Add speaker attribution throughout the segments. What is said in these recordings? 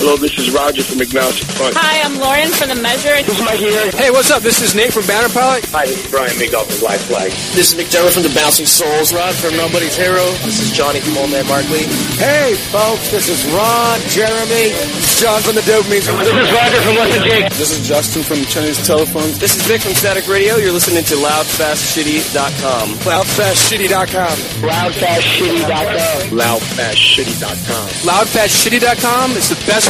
Speaker 1: Hello, this is Roger from Agnostic Front.
Speaker 2: Hi, I'm Lauren from The Measure.
Speaker 1: This is Mike here.
Speaker 3: Hey, what's up? This is Nate from Banner Pilot.
Speaker 1: Hi, this is Brian Migdal from Black Flag.
Speaker 4: This is McDermott from The Bouncing Souls. Rod from Nobody's Hero. This is Johnny from Old Man Markley.
Speaker 5: Hey, folks, this is Ron, Jeremy, this is John from the Dopamine.
Speaker 1: This is Roger from West Jake.
Speaker 6: This is Justin from Chinese Telephones.
Speaker 4: This is Vic from Static Radio. You're listening to LoudFastShitty.com.
Speaker 5: LoudFastShitty.com.
Speaker 1: LoudFastShitty.com.
Speaker 6: LoudFastShitty.com.
Speaker 3: LoudFastShitty.com. It's the best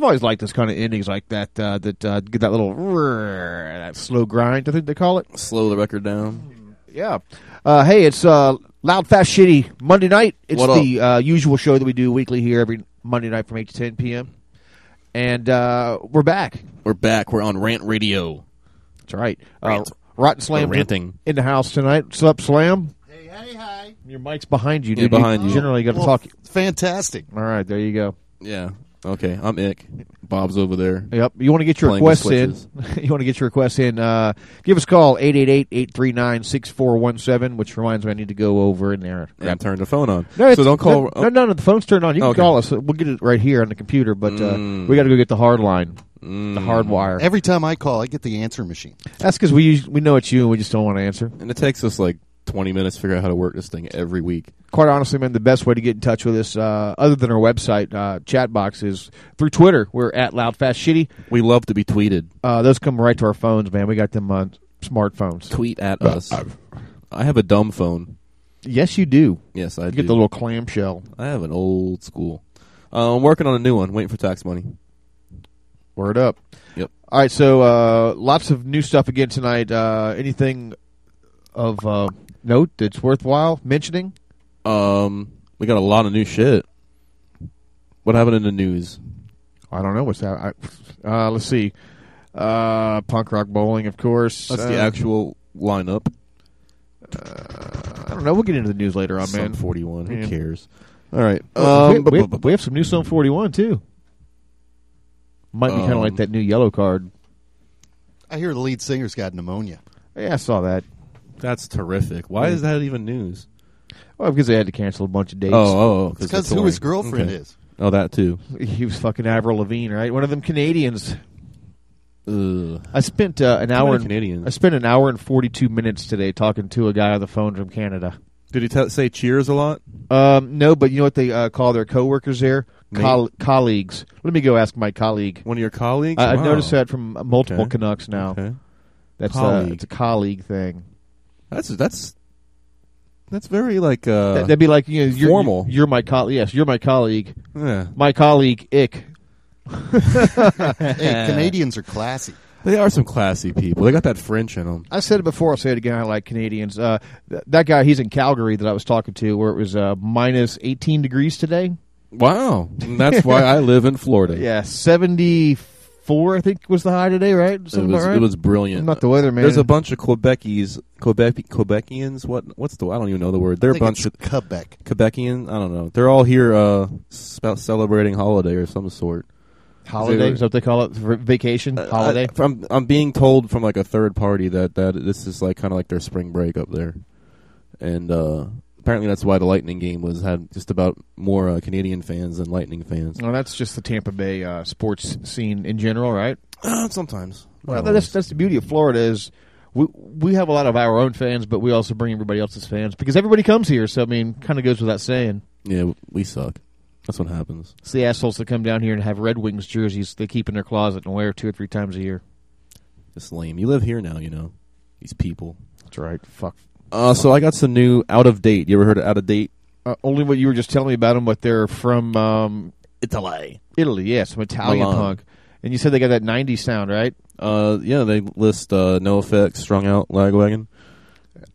Speaker 7: I've always liked this kind of endings like that. Uh, that uh, get that little that slow grind. I think they call it.
Speaker 8: Slow the record down.
Speaker 7: Yeah. Uh, hey, it's uh, loud, fast, shitty Monday night. It's
Speaker 8: What
Speaker 7: the uh, usual show that we do weekly here every Monday night from eight to ten p.m. And uh, we're back.
Speaker 8: We're back. We're on Rant Radio.
Speaker 7: That's right.
Speaker 8: Rant.
Speaker 7: Uh, Rotten Slam
Speaker 8: Or ranting.
Speaker 7: in the house tonight. What's up, Slam? Hey, hey, hi. Your mic's behind you,
Speaker 8: Yeah,
Speaker 7: dude.
Speaker 8: behind you.
Speaker 7: Generally, got to
Speaker 8: Well,
Speaker 7: talk.
Speaker 9: Fantastic.
Speaker 7: All right, there you go.
Speaker 8: Yeah. Okay. I'm Ick. Bob's over there.
Speaker 7: Yep. You want to get your
Speaker 8: playing with
Speaker 7: requests in. you want to get your requests in. Uh, give us a call, 888-839-6417, which reminds me I need to go over in there.
Speaker 8: And turn the phone on.
Speaker 7: No,
Speaker 8: so don't call.
Speaker 7: No, no, no, no, the phone's turned on. You can
Speaker 8: Okay.
Speaker 7: call us. We'll get it right here on the computer, but uh,
Speaker 8: Mm.
Speaker 7: we got to go get the hard line, the hard wire.
Speaker 9: Every time I call, I get the answer machine.
Speaker 7: That's because we we know it's you and we just don't want to answer.
Speaker 8: And it takes us like 20 minutes to figure out how to work this thing every week.
Speaker 7: Quite honestly, man, the best way to get in touch with us, uh, other than our website uh, chat box, is through Twitter. We're at Loud Fast Shitty.
Speaker 8: We love to be tweeted.
Speaker 7: Uh, those come right to our phones, man. We got them on smartphones.
Speaker 8: Tweet at us. I have a dumb phone.
Speaker 7: Yes, you do.
Speaker 8: Yes, I
Speaker 7: you
Speaker 8: do.
Speaker 7: get the little clamshell.
Speaker 8: I have an old school. Uh, I'm working on a new one. Waiting for tax money.
Speaker 7: Word up.
Speaker 8: Yep.
Speaker 7: All right, so uh, lots of new stuff again tonight. Uh, anything of uh, note that's worthwhile mentioning?
Speaker 8: Um, we got a lot of new shit. What happened in the news?
Speaker 7: I don't know what's that. I, uh, let's see. Uh, punk rock bowling, of course.
Speaker 8: That's
Speaker 7: Uh,
Speaker 8: the actual lineup.
Speaker 7: I don't know. We'll get into the news later on,
Speaker 8: Sum
Speaker 7: man.
Speaker 8: 41. Who
Speaker 7: Yeah.
Speaker 8: cares? All right. Um,
Speaker 7: we, we-
Speaker 8: bu- bu-
Speaker 7: we have some new Sum 41, too. Might be kind of
Speaker 8: Um,
Speaker 7: like that new Yellowcard.
Speaker 9: I hear the lead singer's got pneumonia.
Speaker 7: Yeah, I saw that.
Speaker 8: That's terrific. Why is that even news?
Speaker 7: Well, because they had to cancel a bunch of dates.
Speaker 8: Oh, oh, oh,
Speaker 9: because who his girlfriend
Speaker 8: Okay.
Speaker 9: is.
Speaker 8: Oh, that too.
Speaker 7: He was fucking Avril Lavigne, right? One of them Canadians.
Speaker 8: Ugh.
Speaker 7: I spent uh, an hour.
Speaker 8: many
Speaker 7: and-
Speaker 8: Canadians.
Speaker 7: I spent an hour and forty-two minutes today talking to a guy on the phone from Canada.
Speaker 8: Did he t- say cheers a lot?
Speaker 7: Um, no, but you know what they uh, call their coworkers there?
Speaker 8: Mate.
Speaker 7: Coll- colleagues. Let me go ask my colleague.
Speaker 8: One of your colleagues?
Speaker 7: I, I've
Speaker 8: Wow.
Speaker 7: noticed that from multiple
Speaker 8: Okay.
Speaker 7: Canucks now.
Speaker 8: Okay.
Speaker 7: That's uh,
Speaker 8: Colleague.
Speaker 7: it's a colleague thing.
Speaker 8: That's that's that's very like uh
Speaker 7: That- That'd be like you know, you're,
Speaker 8: formal.
Speaker 7: You're my colleague. Yes, you're my colleague.
Speaker 8: yeah.
Speaker 7: My colleague, Ick.
Speaker 9: Hey, Canadians are classy.
Speaker 8: They are some classy people. They got that French in them.
Speaker 7: I said it before. I'll say it again. I like Canadians. Uh, th- that guy, he's in Calgary that I was talking to, where it was uh, minus 18 degrees today.
Speaker 8: Wow. And that's why I live in Florida.
Speaker 7: Yeah, 74, I think, was the high today, right?
Speaker 8: It was
Speaker 7: right?
Speaker 8: it was brilliant.
Speaker 7: I'm not the weather man.
Speaker 8: There's a bunch of Quebecies, Quebec Quebecians. What what's the I don't even know the word. They're
Speaker 9: I
Speaker 8: a
Speaker 9: think
Speaker 8: bunch
Speaker 9: it's
Speaker 8: of
Speaker 9: Quebec.
Speaker 8: Quebecian. I don't know. They're all here uh spe- celebrating holiday or some sort.
Speaker 7: holiday. Is what they call it? V- Vacation? holiday?
Speaker 8: I, I'm I'm being told from like a third party that that this is like kind of like their spring break up there, and uh apparently that's why the Lightning game was had just about more uh, Canadian fans than Lightning fans.
Speaker 7: well, that's just the Tampa Bay uh, sports scene in general, right?
Speaker 8: Uh, sometimes.
Speaker 7: Well,
Speaker 8: Not
Speaker 7: that's that's the beauty of Florida is we we have a lot of our own fans, but we also bring everybody else's fans because everybody comes here. So I mean, kind of goes without saying.
Speaker 8: yeah, we suck. That's what happens.
Speaker 7: It's the assholes that come down here and have Red Wings jerseys they keep in their closet and wear two or three times a year.
Speaker 8: It's lame. You live here now, you know. These people.
Speaker 7: That's right. Fuck.
Speaker 8: Uh, so I got some new out of date. You ever heard of out of date?
Speaker 7: Uh, only what you were just telling me about them, but they're from um,
Speaker 8: Italy.
Speaker 7: Italy. Yes, some Italian
Speaker 8: Milan.
Speaker 7: punk. And you said they got that '90s sound, right?
Speaker 8: Uh, yeah, they list uh, NOFX, Strung Out, Lagwagon.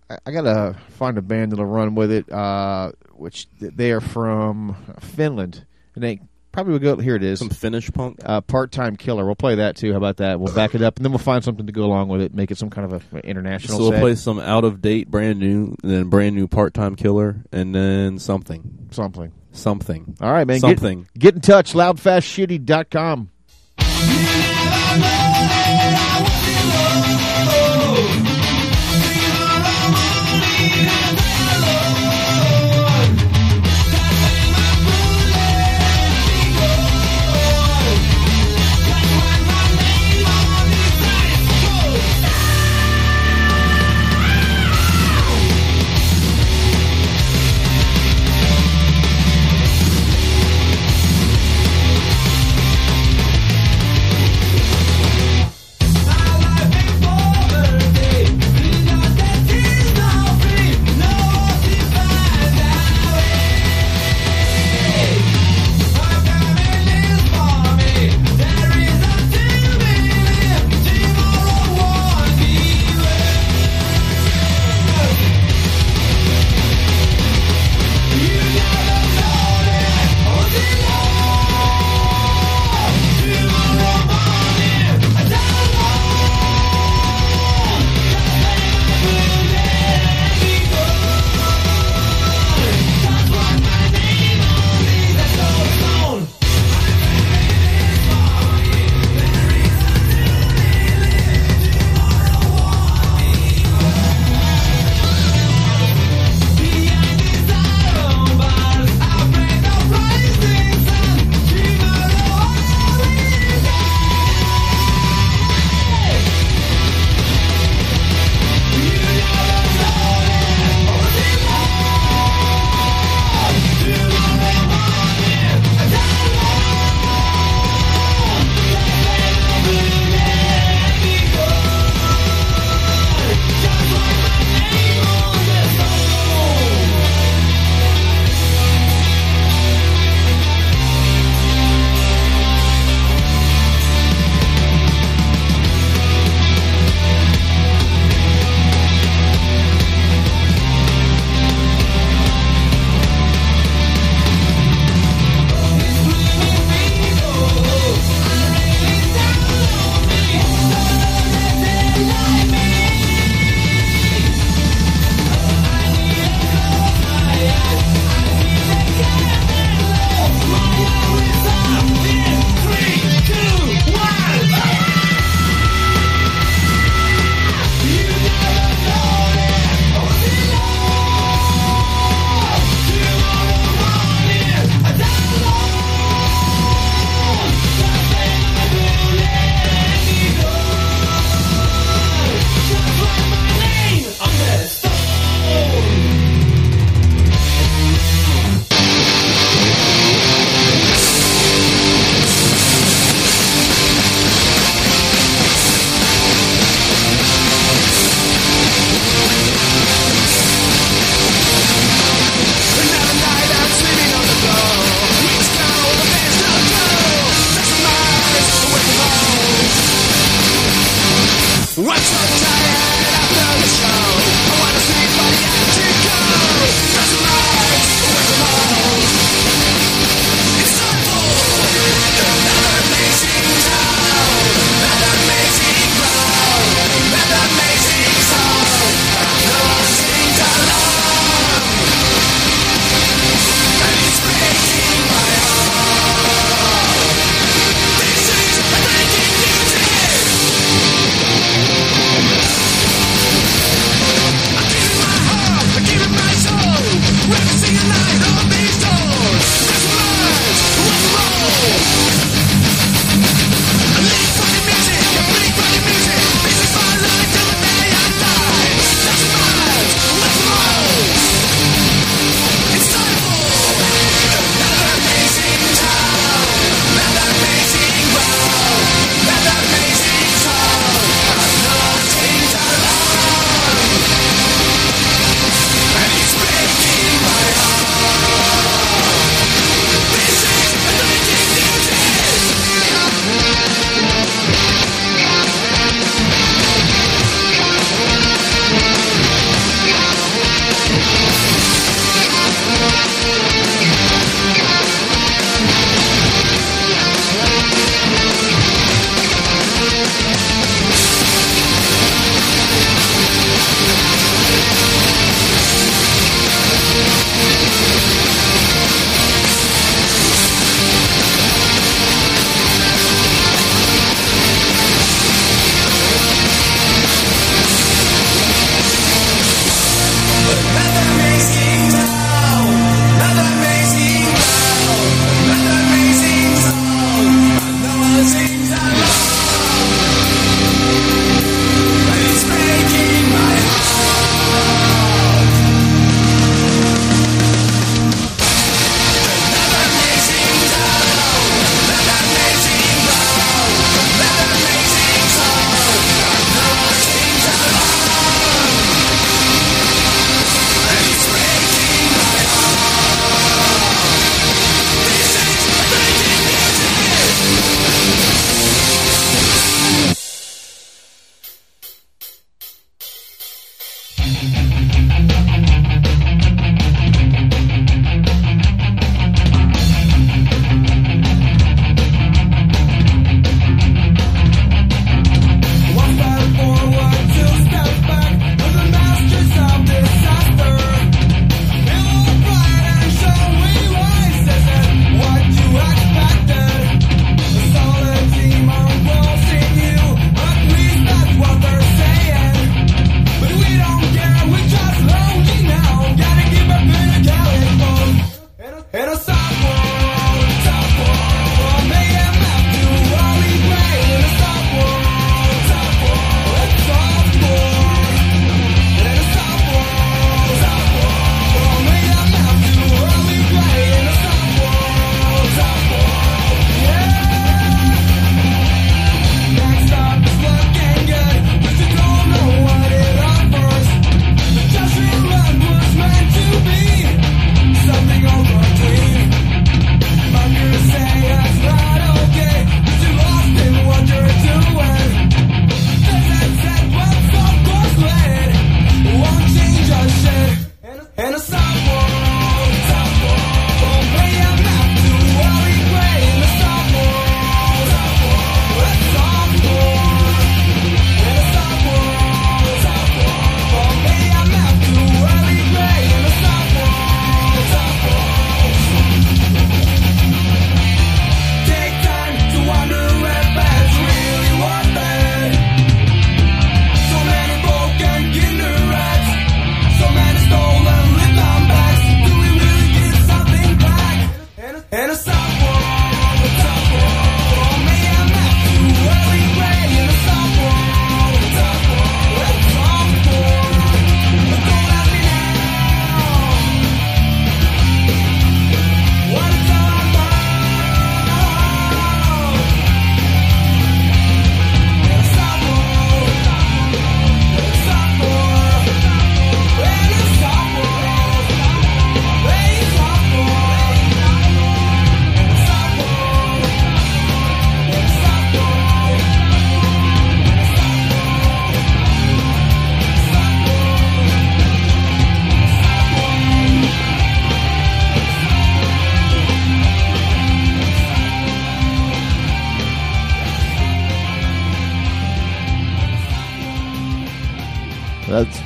Speaker 7: I, I gotta find a band that'll run with it. Uh, which th- they are from Finland, and they probably will go. Here it is.
Speaker 8: Some Finnish punk.
Speaker 7: uh, part-time killer. We'll play that too. How about that? We'll back it up, and then we'll find something to go along with it. Make it some kind of a international.
Speaker 8: So we'll
Speaker 7: set.
Speaker 8: play some out of date, brand new, and then brand new part time killer, and then something,
Speaker 7: something.
Speaker 8: something.
Speaker 7: All right, man.
Speaker 8: Something.
Speaker 7: Get, get in touch. Loudfastshitty.com.
Speaker 10: Thank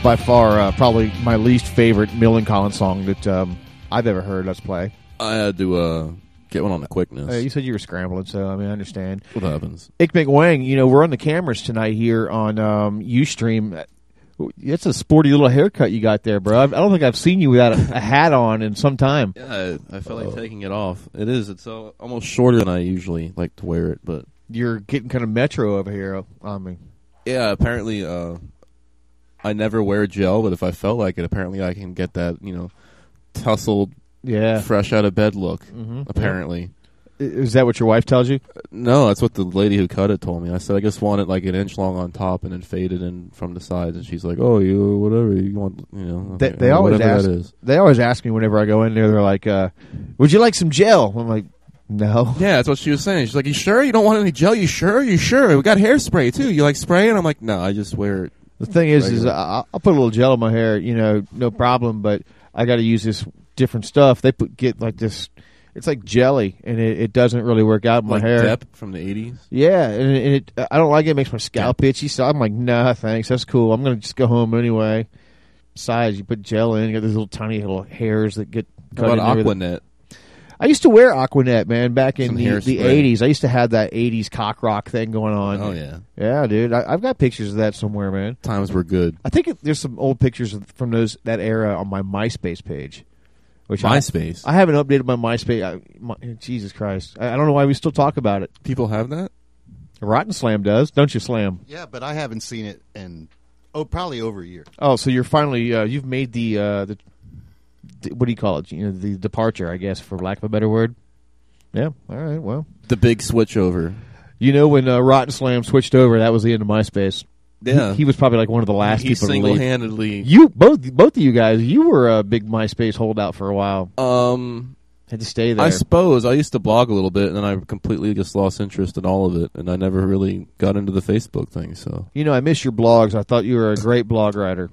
Speaker 7: by far uh, probably my least favorite Millencolin song that um, I've ever heard. Let's play.
Speaker 8: I had to uh, get one on the quickness.
Speaker 7: Uh, you said you were scrambling, so I mean I understand.
Speaker 8: what happens?
Speaker 7: Ick McWang, you know we're on the cameras tonight here on um, UStream. It's a sporty little haircut you got there, bro. I don't think I've seen you without a, a hat on in some time.
Speaker 8: Yeah, I, I felt like taking it off. It is. It's uh, almost shorter than I usually like to wear it, but
Speaker 7: You're getting kind of metro over here on me.
Speaker 8: yeah. Apparently, uh, I never wear gel, but if I felt like it, apparently I can get that you know tussled,
Speaker 7: Yeah.
Speaker 8: fresh out of bed look.
Speaker 7: Mhm.
Speaker 8: Apparently,
Speaker 7: I- Is that what your wife tells you?
Speaker 8: no, that's what the lady who cut it told me. I said I just want it like an inch long on top and then faded in from the sides, and she's like, "Oh, you whatever you want, you know."
Speaker 7: They, they always ask. They always ask me whenever I go in there. They're like, uh, "Would you like some gel?" I'm like, "No."
Speaker 8: Yeah, that's what she was saying. She's like, "You sure you don't want any gel? You sure? You sure? We got hairspray too. You like spray?" And I'm like, "No, I just wear it."
Speaker 7: The thing is, is
Speaker 8: Regular.
Speaker 7: I, I'll put a little gel in my hair, you know, no problem. But I got to use this different stuff. They put get like this. It's like jelly, and it, it doesn't really work out in my hair.
Speaker 8: Dep from the '80s.
Speaker 7: Yeah, and, it, it, I don't like it. It makes my scalp itchy. So I'm like, nah, thanks. That's cool. I'm gonna just go home anyway. Besides, you put gel in, you got these little tiny little hairs that get
Speaker 8: How
Speaker 7: cut
Speaker 8: about
Speaker 7: in there with-
Speaker 8: Aquanet?
Speaker 7: I used to wear Aquanet, man, back in
Speaker 8: Some
Speaker 7: the, the 80s. I used to have that 80s cock rock thing going on.
Speaker 8: Oh yeah,
Speaker 7: Yeah, dude. I, I've got pictures of that somewhere, man.
Speaker 8: times were good.
Speaker 7: I think it, there's some old pictures from those that era on my MySpace page. Which
Speaker 8: MySpace.
Speaker 7: I, haven't updated my MySpace. I, my, Jesus Christ. I, I don't know why we still talk about it.
Speaker 8: People have that.
Speaker 7: Rotten Slam does, don't you, Slam?
Speaker 9: Yeah, but I haven't seen it in oh probably over a year.
Speaker 7: Oh, so you're finally uh, you've made the uh, the, the what do you call it? You know, the departure, I guess, for lack of a better word. Yeah. All right. Well,
Speaker 8: The big switch over.
Speaker 7: you know when uh, Rotten Slam switched over, that was the end of MySpace.
Speaker 8: Yeah.
Speaker 7: he, he was probably like one of the last
Speaker 8: he
Speaker 7: people
Speaker 8: single-handedly.
Speaker 7: You both both of you guys, you were a big MySpace holdout for a while.
Speaker 8: Um,
Speaker 7: Had to stay there.
Speaker 8: I suppose I used to blog a little bit, and then I completely just lost interest in all of it, and I never really got into the Facebook thing. So,
Speaker 7: you know, I miss your blogs. I thought you were a great blog writer.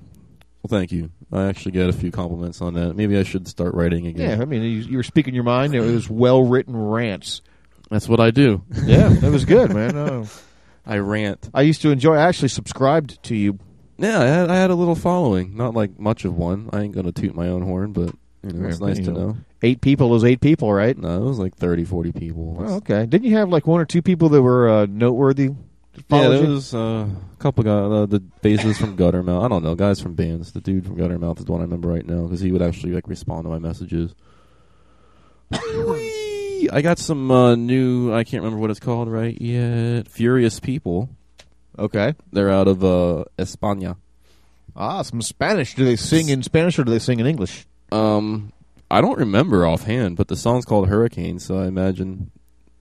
Speaker 8: Well, thank you. I actually get a few compliments on that. Maybe I should start writing again.
Speaker 7: Yeah, I mean, you, you were speaking your mind. It was well written rants.
Speaker 8: That's what I do.
Speaker 7: Yeah, it was good, man. Oh.
Speaker 8: I rant.
Speaker 7: I used to enjoy. I actually subscribed to you.
Speaker 8: Yeah, I had, I had a little following. Not like much of one. I ain't gonna toot my own horn, but you know, it's nice
Speaker 7: you
Speaker 8: to
Speaker 7: know.
Speaker 8: know.
Speaker 7: Eight people is eight people, right?
Speaker 8: No, it was like 30, 40 people.
Speaker 7: Oh, okay. Didn't you have like one or two people that were uh, noteworthy? That
Speaker 8: Yeah,
Speaker 7: followed
Speaker 8: there
Speaker 7: you?
Speaker 8: was uh, a couple guys. Uh, the bassist from Guttermouth. I don't know, guys from bands. The dude from Guttermouth is the one I remember right now because he would actually like respond to my messages. I got some uh, new. I can't remember what it's called right yet. Furious People.
Speaker 7: Okay.
Speaker 8: They're out of uh, España.
Speaker 7: Ah, some Spanish. Do they sing in Spanish or do they sing in English?
Speaker 8: Um, I don't remember offhand, but the song's called Hurricane, so I imagine.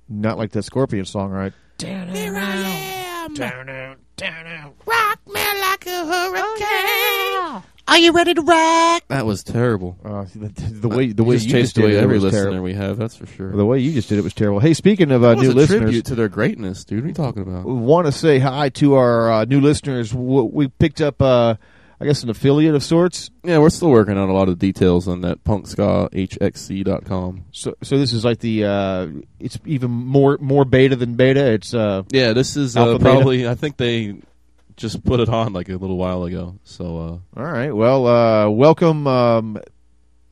Speaker 7: Not like that Scorpion song, right?
Speaker 10: Here I am. Down out, down out. Rock me like a hurricane. Are you ready to rock?
Speaker 8: That was terrible.
Speaker 7: Uh, the, the way the way
Speaker 8: just
Speaker 7: you
Speaker 8: chased
Speaker 7: just did
Speaker 8: away
Speaker 7: it, it
Speaker 8: every listener
Speaker 7: terrible.
Speaker 8: we have. That's for sure.
Speaker 7: The way you just did it was terrible. Hey, speaking of uh,
Speaker 8: was
Speaker 7: new
Speaker 8: a
Speaker 7: listeners,
Speaker 8: tribute to their greatness, dude. What are you talking about?
Speaker 7: want to say hi to our uh, new listeners. We picked up, uh, I guess, an affiliate of sorts.
Speaker 8: Yeah, we're still working on a lot of details on that punkskahxc.com.
Speaker 7: So, so this is like the. Uh, it's even more more beta than beta. It's uh,
Speaker 8: Yeah, this is uh,
Speaker 7: Alpha beta?
Speaker 8: probably. I think they just put it on like a little while ago. So uh,
Speaker 7: all right. Well, uh, welcome. Um,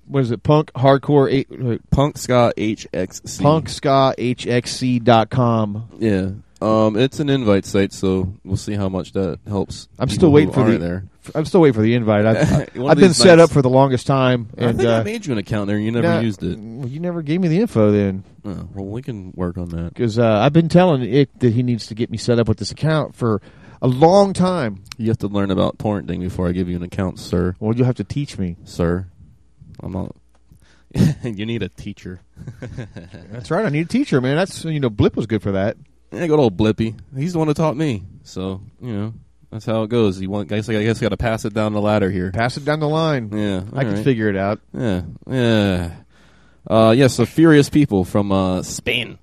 Speaker 7: what is it? Punk hardcore eight,
Speaker 8: Punk Ska HXC.
Speaker 7: punk ska hxc.com.
Speaker 8: Yeah. Um, it's an invite site, so we'll see how much that helps.
Speaker 7: I'm still waiting for the.
Speaker 8: there.
Speaker 7: I'm still waiting for the invite. I've, I've been set
Speaker 8: nights-
Speaker 7: up for the longest time,
Speaker 8: I think
Speaker 7: uh,
Speaker 8: I made you an account there. and You never
Speaker 7: nah,
Speaker 8: used it.
Speaker 7: You never gave me the info then.
Speaker 8: Oh, well, we can work on that.
Speaker 7: because uh, I've been telling Ick that he needs to get me set up with this account for a long time.
Speaker 8: You have to learn about torrenting before I give you an account, sir.
Speaker 7: Well, you'll have to teach me.
Speaker 8: Sir, I'm not. you need a teacher.
Speaker 7: That's right. I need a teacher, man. That's you know, Blip was good for that.
Speaker 8: Yeah, good old Blippy. He's the one who taught me. So you know that's how it goes. You want, guys, I guess, got to pass it down the ladder here.
Speaker 7: Pass it down the line.
Speaker 8: Yeah,
Speaker 7: I can figure it out.
Speaker 8: Yeah, yeah. Uh, yeah. So furious people from uh, Spain.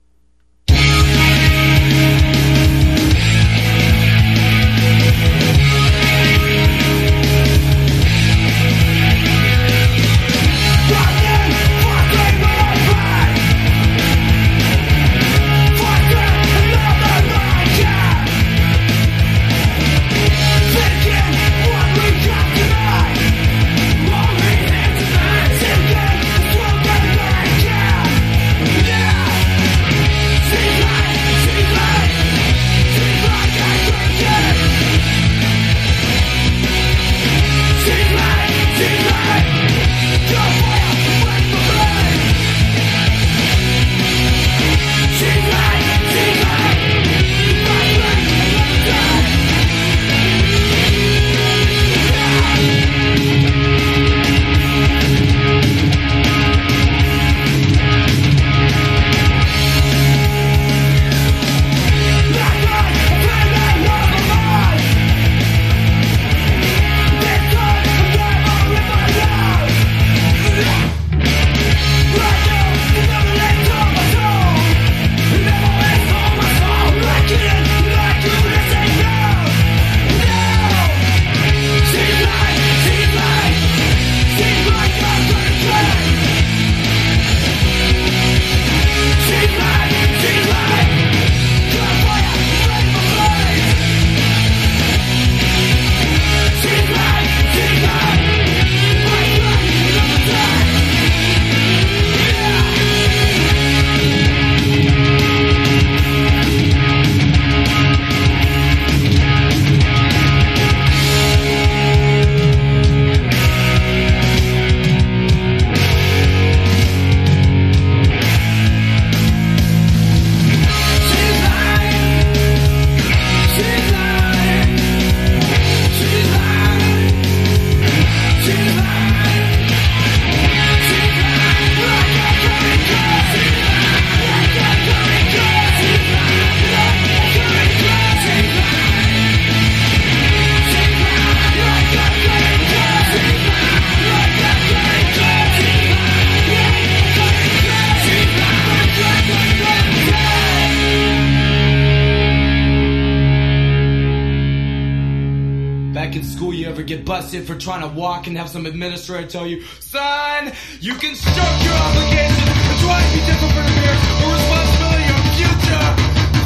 Speaker 3: For trying to walk and have some administrator tell you, son, you can shirk your obligations and try to be different years or responsibility your future.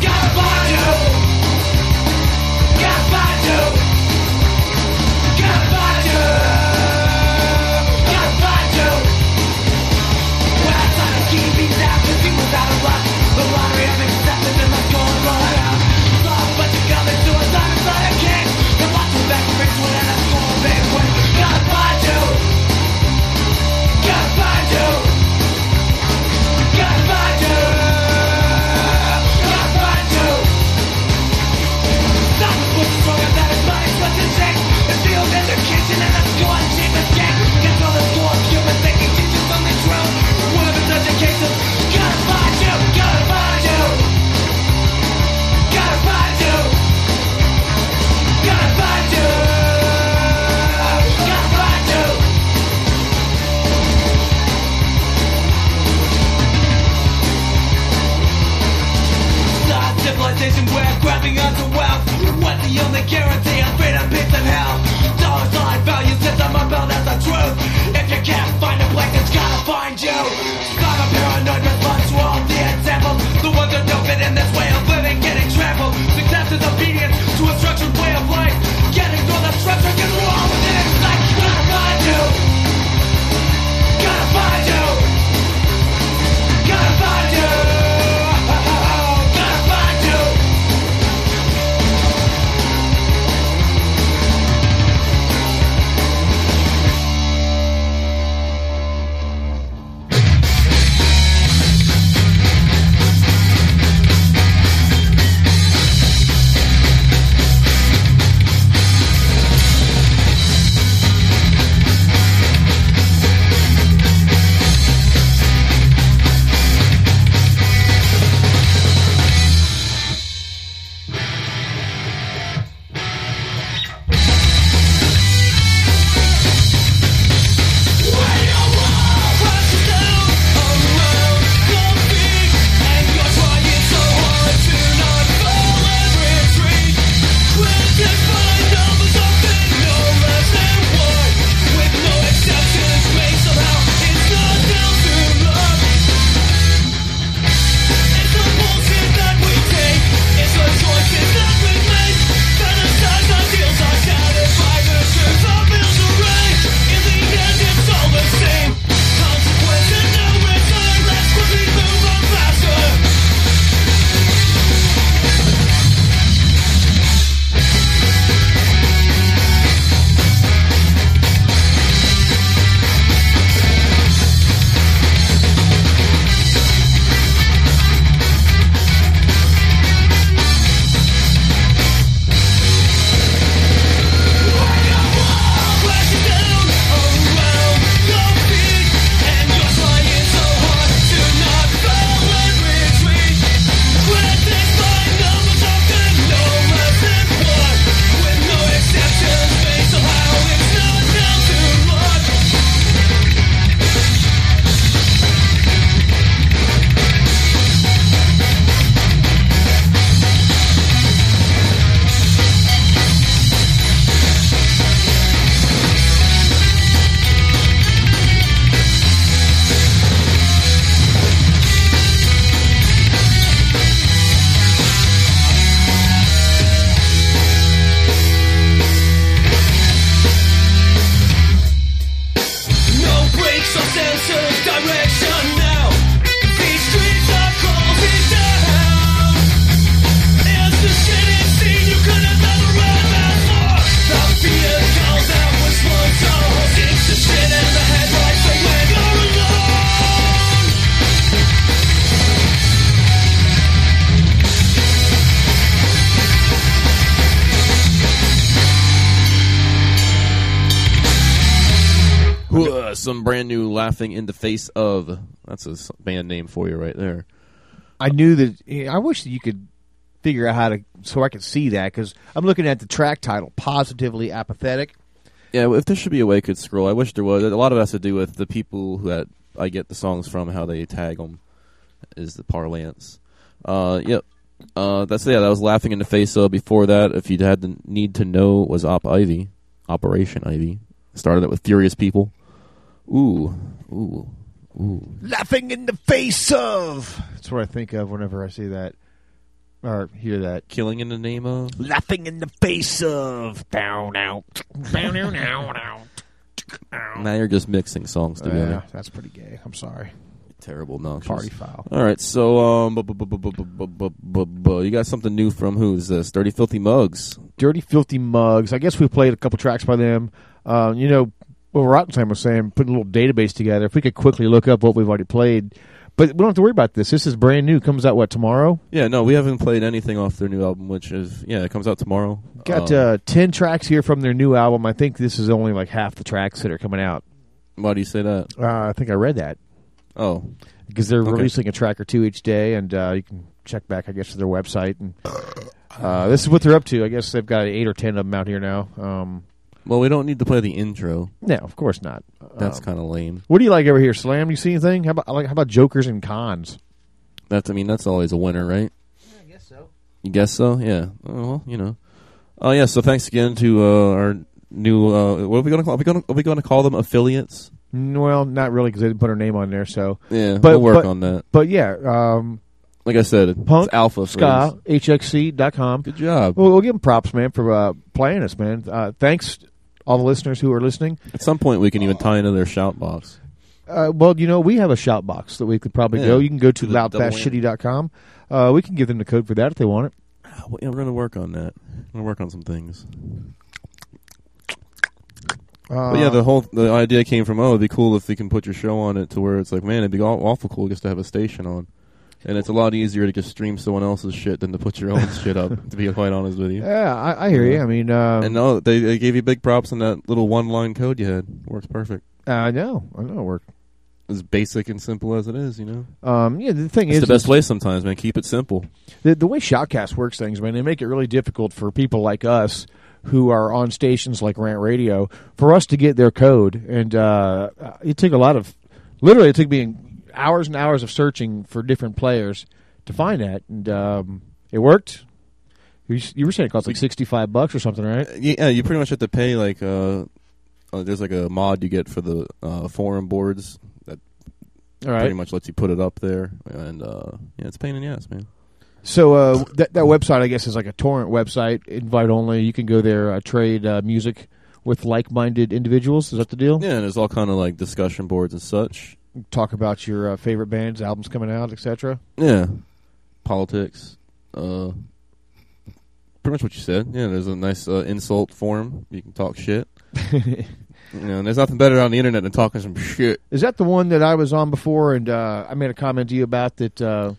Speaker 3: Gotta find you. Guarantee of freedom, peace, and health. Dollar sign value system about that's the truth. If you can't find a place, it's gotta find you. Start a paranoid response to all the examples. The ones that don't fit in this way of living, getting trampled. Success is obedience to a structured way of life. Getting through the structure gets wrong with it. It's like, gotta find you.
Speaker 8: Laughing in the face of. That's a band name for you right there.
Speaker 7: I knew that. I wish that you could figure out how to so I could see that because I'm looking at the track title, "Positively Apathetic."
Speaker 8: Yeah, if there should be a way I could scroll, I wish there was. A lot of it has to do with the people who that I get the songs from, how they tag them, is the parlance. Uh, yep. Uh, that's yeah. That was laughing in the face of. Before that, if you had the need to know, was Op Ivy. Operation Ivy. Started it with Furious People. Ooh, ooh, ooh.
Speaker 7: Laughing in the face of. That's what I think of whenever I see that or hear that.
Speaker 8: Killing in the name of.
Speaker 7: Laughing in the face of. Down out. Down out. Down out.
Speaker 8: Now you're just mixing songs together.
Speaker 7: Yeah, that's pretty gay. I'm sorry.
Speaker 8: Terrible nonsense.
Speaker 7: Party foul.
Speaker 8: All right, so um, you got something new from who's this? Dirty Filthy Mugs.
Speaker 7: Dirty Filthy Mugs. I guess we played a couple tracks by them. You know, what Rottentime was saying, putting a little database together. If we could quickly look up what we've already played. But we don't have to worry about this. This is brand new. Comes out, what, tomorrow?
Speaker 8: Yeah, no, we haven't played anything off their new album, which is yeah, it comes out tomorrow.
Speaker 7: Got
Speaker 8: Um,
Speaker 7: uh, 10 tracks here from their new album. I think this is only like half the tracks that are coming out.
Speaker 8: Why do you say that?
Speaker 7: Uh, I think I read that.
Speaker 8: Oh.
Speaker 7: Because they're
Speaker 8: Okay.
Speaker 7: releasing a track or two each day, and uh, you can check back, I guess, to their website. And uh, This is what they're up to. I guess they've got eight or ten of them out here now. Um,
Speaker 8: Well, we don't need to play the intro.
Speaker 7: no, of course not.
Speaker 8: That's
Speaker 7: Um,
Speaker 8: kind of lame.
Speaker 7: What do you like over here, Slam? You see anything? How about like how about Jokers and Cons?
Speaker 8: That's I mean that's always a winner, right?
Speaker 10: I guess so.
Speaker 8: You guess so? Yeah. Oh, well, you know. Oh yeah. So thanks again to uh, our new. Uh, what are we going to call? Are we going are we going to call them affiliates?
Speaker 7: Mm, Well, not really, because they didn't put her name on there. So
Speaker 8: Yeah,
Speaker 7: but,
Speaker 8: we'll work
Speaker 7: but-
Speaker 8: on that.
Speaker 7: But yeah, um,
Speaker 8: Like I said, it's
Speaker 7: Punk
Speaker 8: Alpha
Speaker 7: Ska
Speaker 8: Freeze.
Speaker 7: HXC.com.
Speaker 8: Good job.
Speaker 7: Well, we'll give them props, man, for uh, playing us, man. Uh, thanks, all the listeners who are listening.
Speaker 8: At some point, we can even tie into their shout box.
Speaker 7: Uh, well, you know, we have a shout box that we could probably
Speaker 8: Yeah.
Speaker 7: go. You can go to loudfastshitty.com. Uh, we can give them the code for that if they want it.
Speaker 8: Well, yeah, we're going to work on that. We're going to work on some things.
Speaker 7: Uh,
Speaker 8: but yeah, the whole the idea came from oh, it'd be cool if we can put your show on it to where it's like, man, it'd be awful cool just to have a station on. And it's a lot easier to just stream someone else's shit than to put your own shit up. To be quite honest with you.
Speaker 7: Yeah, I, I hear you. I mean, um,
Speaker 8: and no, they, they gave you big props on that little one line code you had. Works perfect.
Speaker 7: I know, I know it worked.
Speaker 8: As basic and simple as it is, you know.
Speaker 7: Um, yeah, the thing
Speaker 8: It's
Speaker 7: is,
Speaker 8: the best way sometimes, man. Keep it simple.
Speaker 7: the, the way Shoutcast works things, man, they make it really difficult for people like us who are on stations like Rant Radio for us to get their code. And uh, it took a lot of, literally, it took me hours and hours of searching for different players to find that, and um, it worked. You, you were saying it cost like sixty-five bucks or something, right?
Speaker 8: Yeah, you pretty much have to pay like uh, uh there's like a mod you get for the uh, forum boards that
Speaker 7: All right.
Speaker 8: pretty much lets you put it up there, and uh, yeah, it's a pain in the ass, man.
Speaker 7: So uh, that that website, I guess, is like a torrent website, invite only. You can go there, uh, trade uh, music with like-minded individuals. Is that the deal?
Speaker 8: Yeah, and there's all kind of like discussion boards and such.
Speaker 7: Talk about your uh, favorite bands, albums coming out, etc.
Speaker 8: Yeah, politics. Uh, pretty much what you said. Yeah, there's a nice uh, insult forum. You can talk shit. you know, and there's nothing better on the internet than talking some shit.
Speaker 7: Is that the one that I was on before, and uh, I made a comment to you about that? Uh,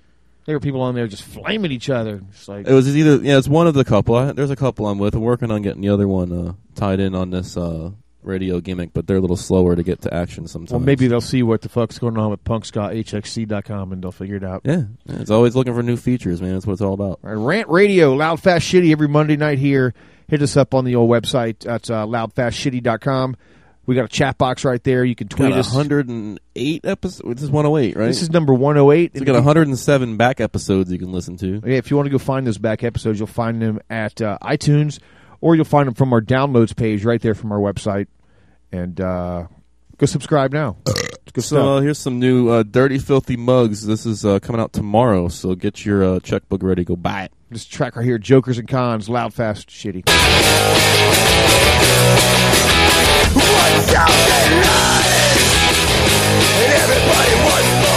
Speaker 7: there were people on there just flaming each other. It's like
Speaker 8: It was either yeah, it's one of the couple. I, there's a couple I'm with. I'm working on getting the other one uh, tied in on this uh, radio gimmick, but they're a little slower to get to action sometimes.
Speaker 7: well, maybe they'll see what the fuck's going on with punkscotthxc.com and they'll figure it out.
Speaker 8: Yeah, yeah, it's always looking for new features, man. That's what it's all about.
Speaker 7: All right, Rant Radio, Loud Fast Shitty every Monday night here. Hit us up on the old website. That's uh, loudfastshitty.com. We got a chat box right there. You can tweet
Speaker 8: Got
Speaker 7: us.
Speaker 8: 108 episodes. This is 108, right?
Speaker 7: This is number 108.
Speaker 8: So we got 107 back episodes you can listen to.
Speaker 7: Yeah, if you want to go find those back episodes, you'll find them at uh, iTunes, or you'll find them from our downloads page right there from our website. And uh, go subscribe now. It's
Speaker 8: So uh, here's some new uh, dirty, filthy mugs. This is uh, coming out tomorrow, so get your uh, checkbook ready. Go buy it.
Speaker 7: This track right here, Jokers and Cons, loud, fast, shitty.
Speaker 3: Everybody wants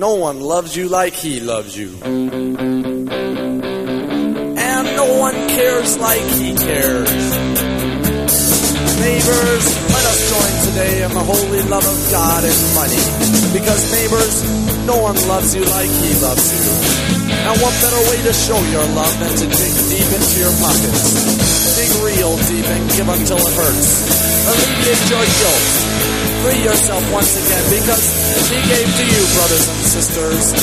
Speaker 11: no one loves you like he loves you. And no one cares like he cares. Neighbors, let us join today in the holy love of God and money. Because neighbors, no one loves you like he loves you. And what better way to show your love than to dig deep into your pockets? Dig real deep and give until it hurts. Alleviate your guilt. Free yourself once again because she gave to you, brothers and sisters.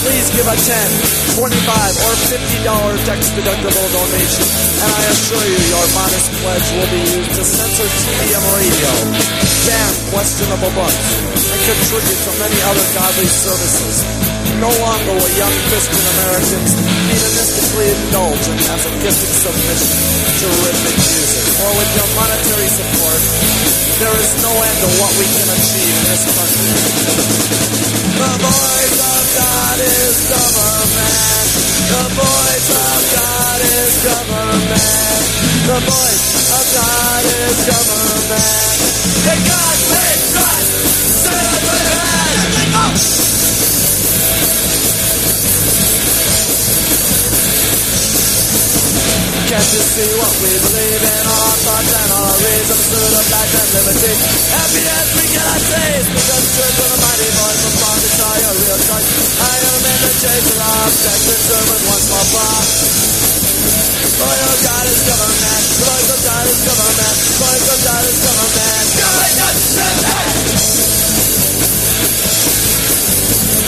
Speaker 11: Please give a 10, 25, or $50 tax deductible donation, and I assure you your modest pledge will be used to censor TV and radio, ban questionable books, and contribute to many other godly services. No longer will young Christian Americans hedonistically indulge in masochistic submission to rhythmic music, or with your monetary support, there is no end to what we can achieve in this country. The voice of God is government. The voice of God is government. The voice of God is government. May God may God say it with your hands. Can't you see what we believe in? Our thoughts and our reasons to the fact and liberty. Happy as we cannot taste because truth of the mighty voice of God is our real choice. I am in the chase of objects and serve with one small bar. Of God is government. Voice of God is government. Voice of God is government. Government! If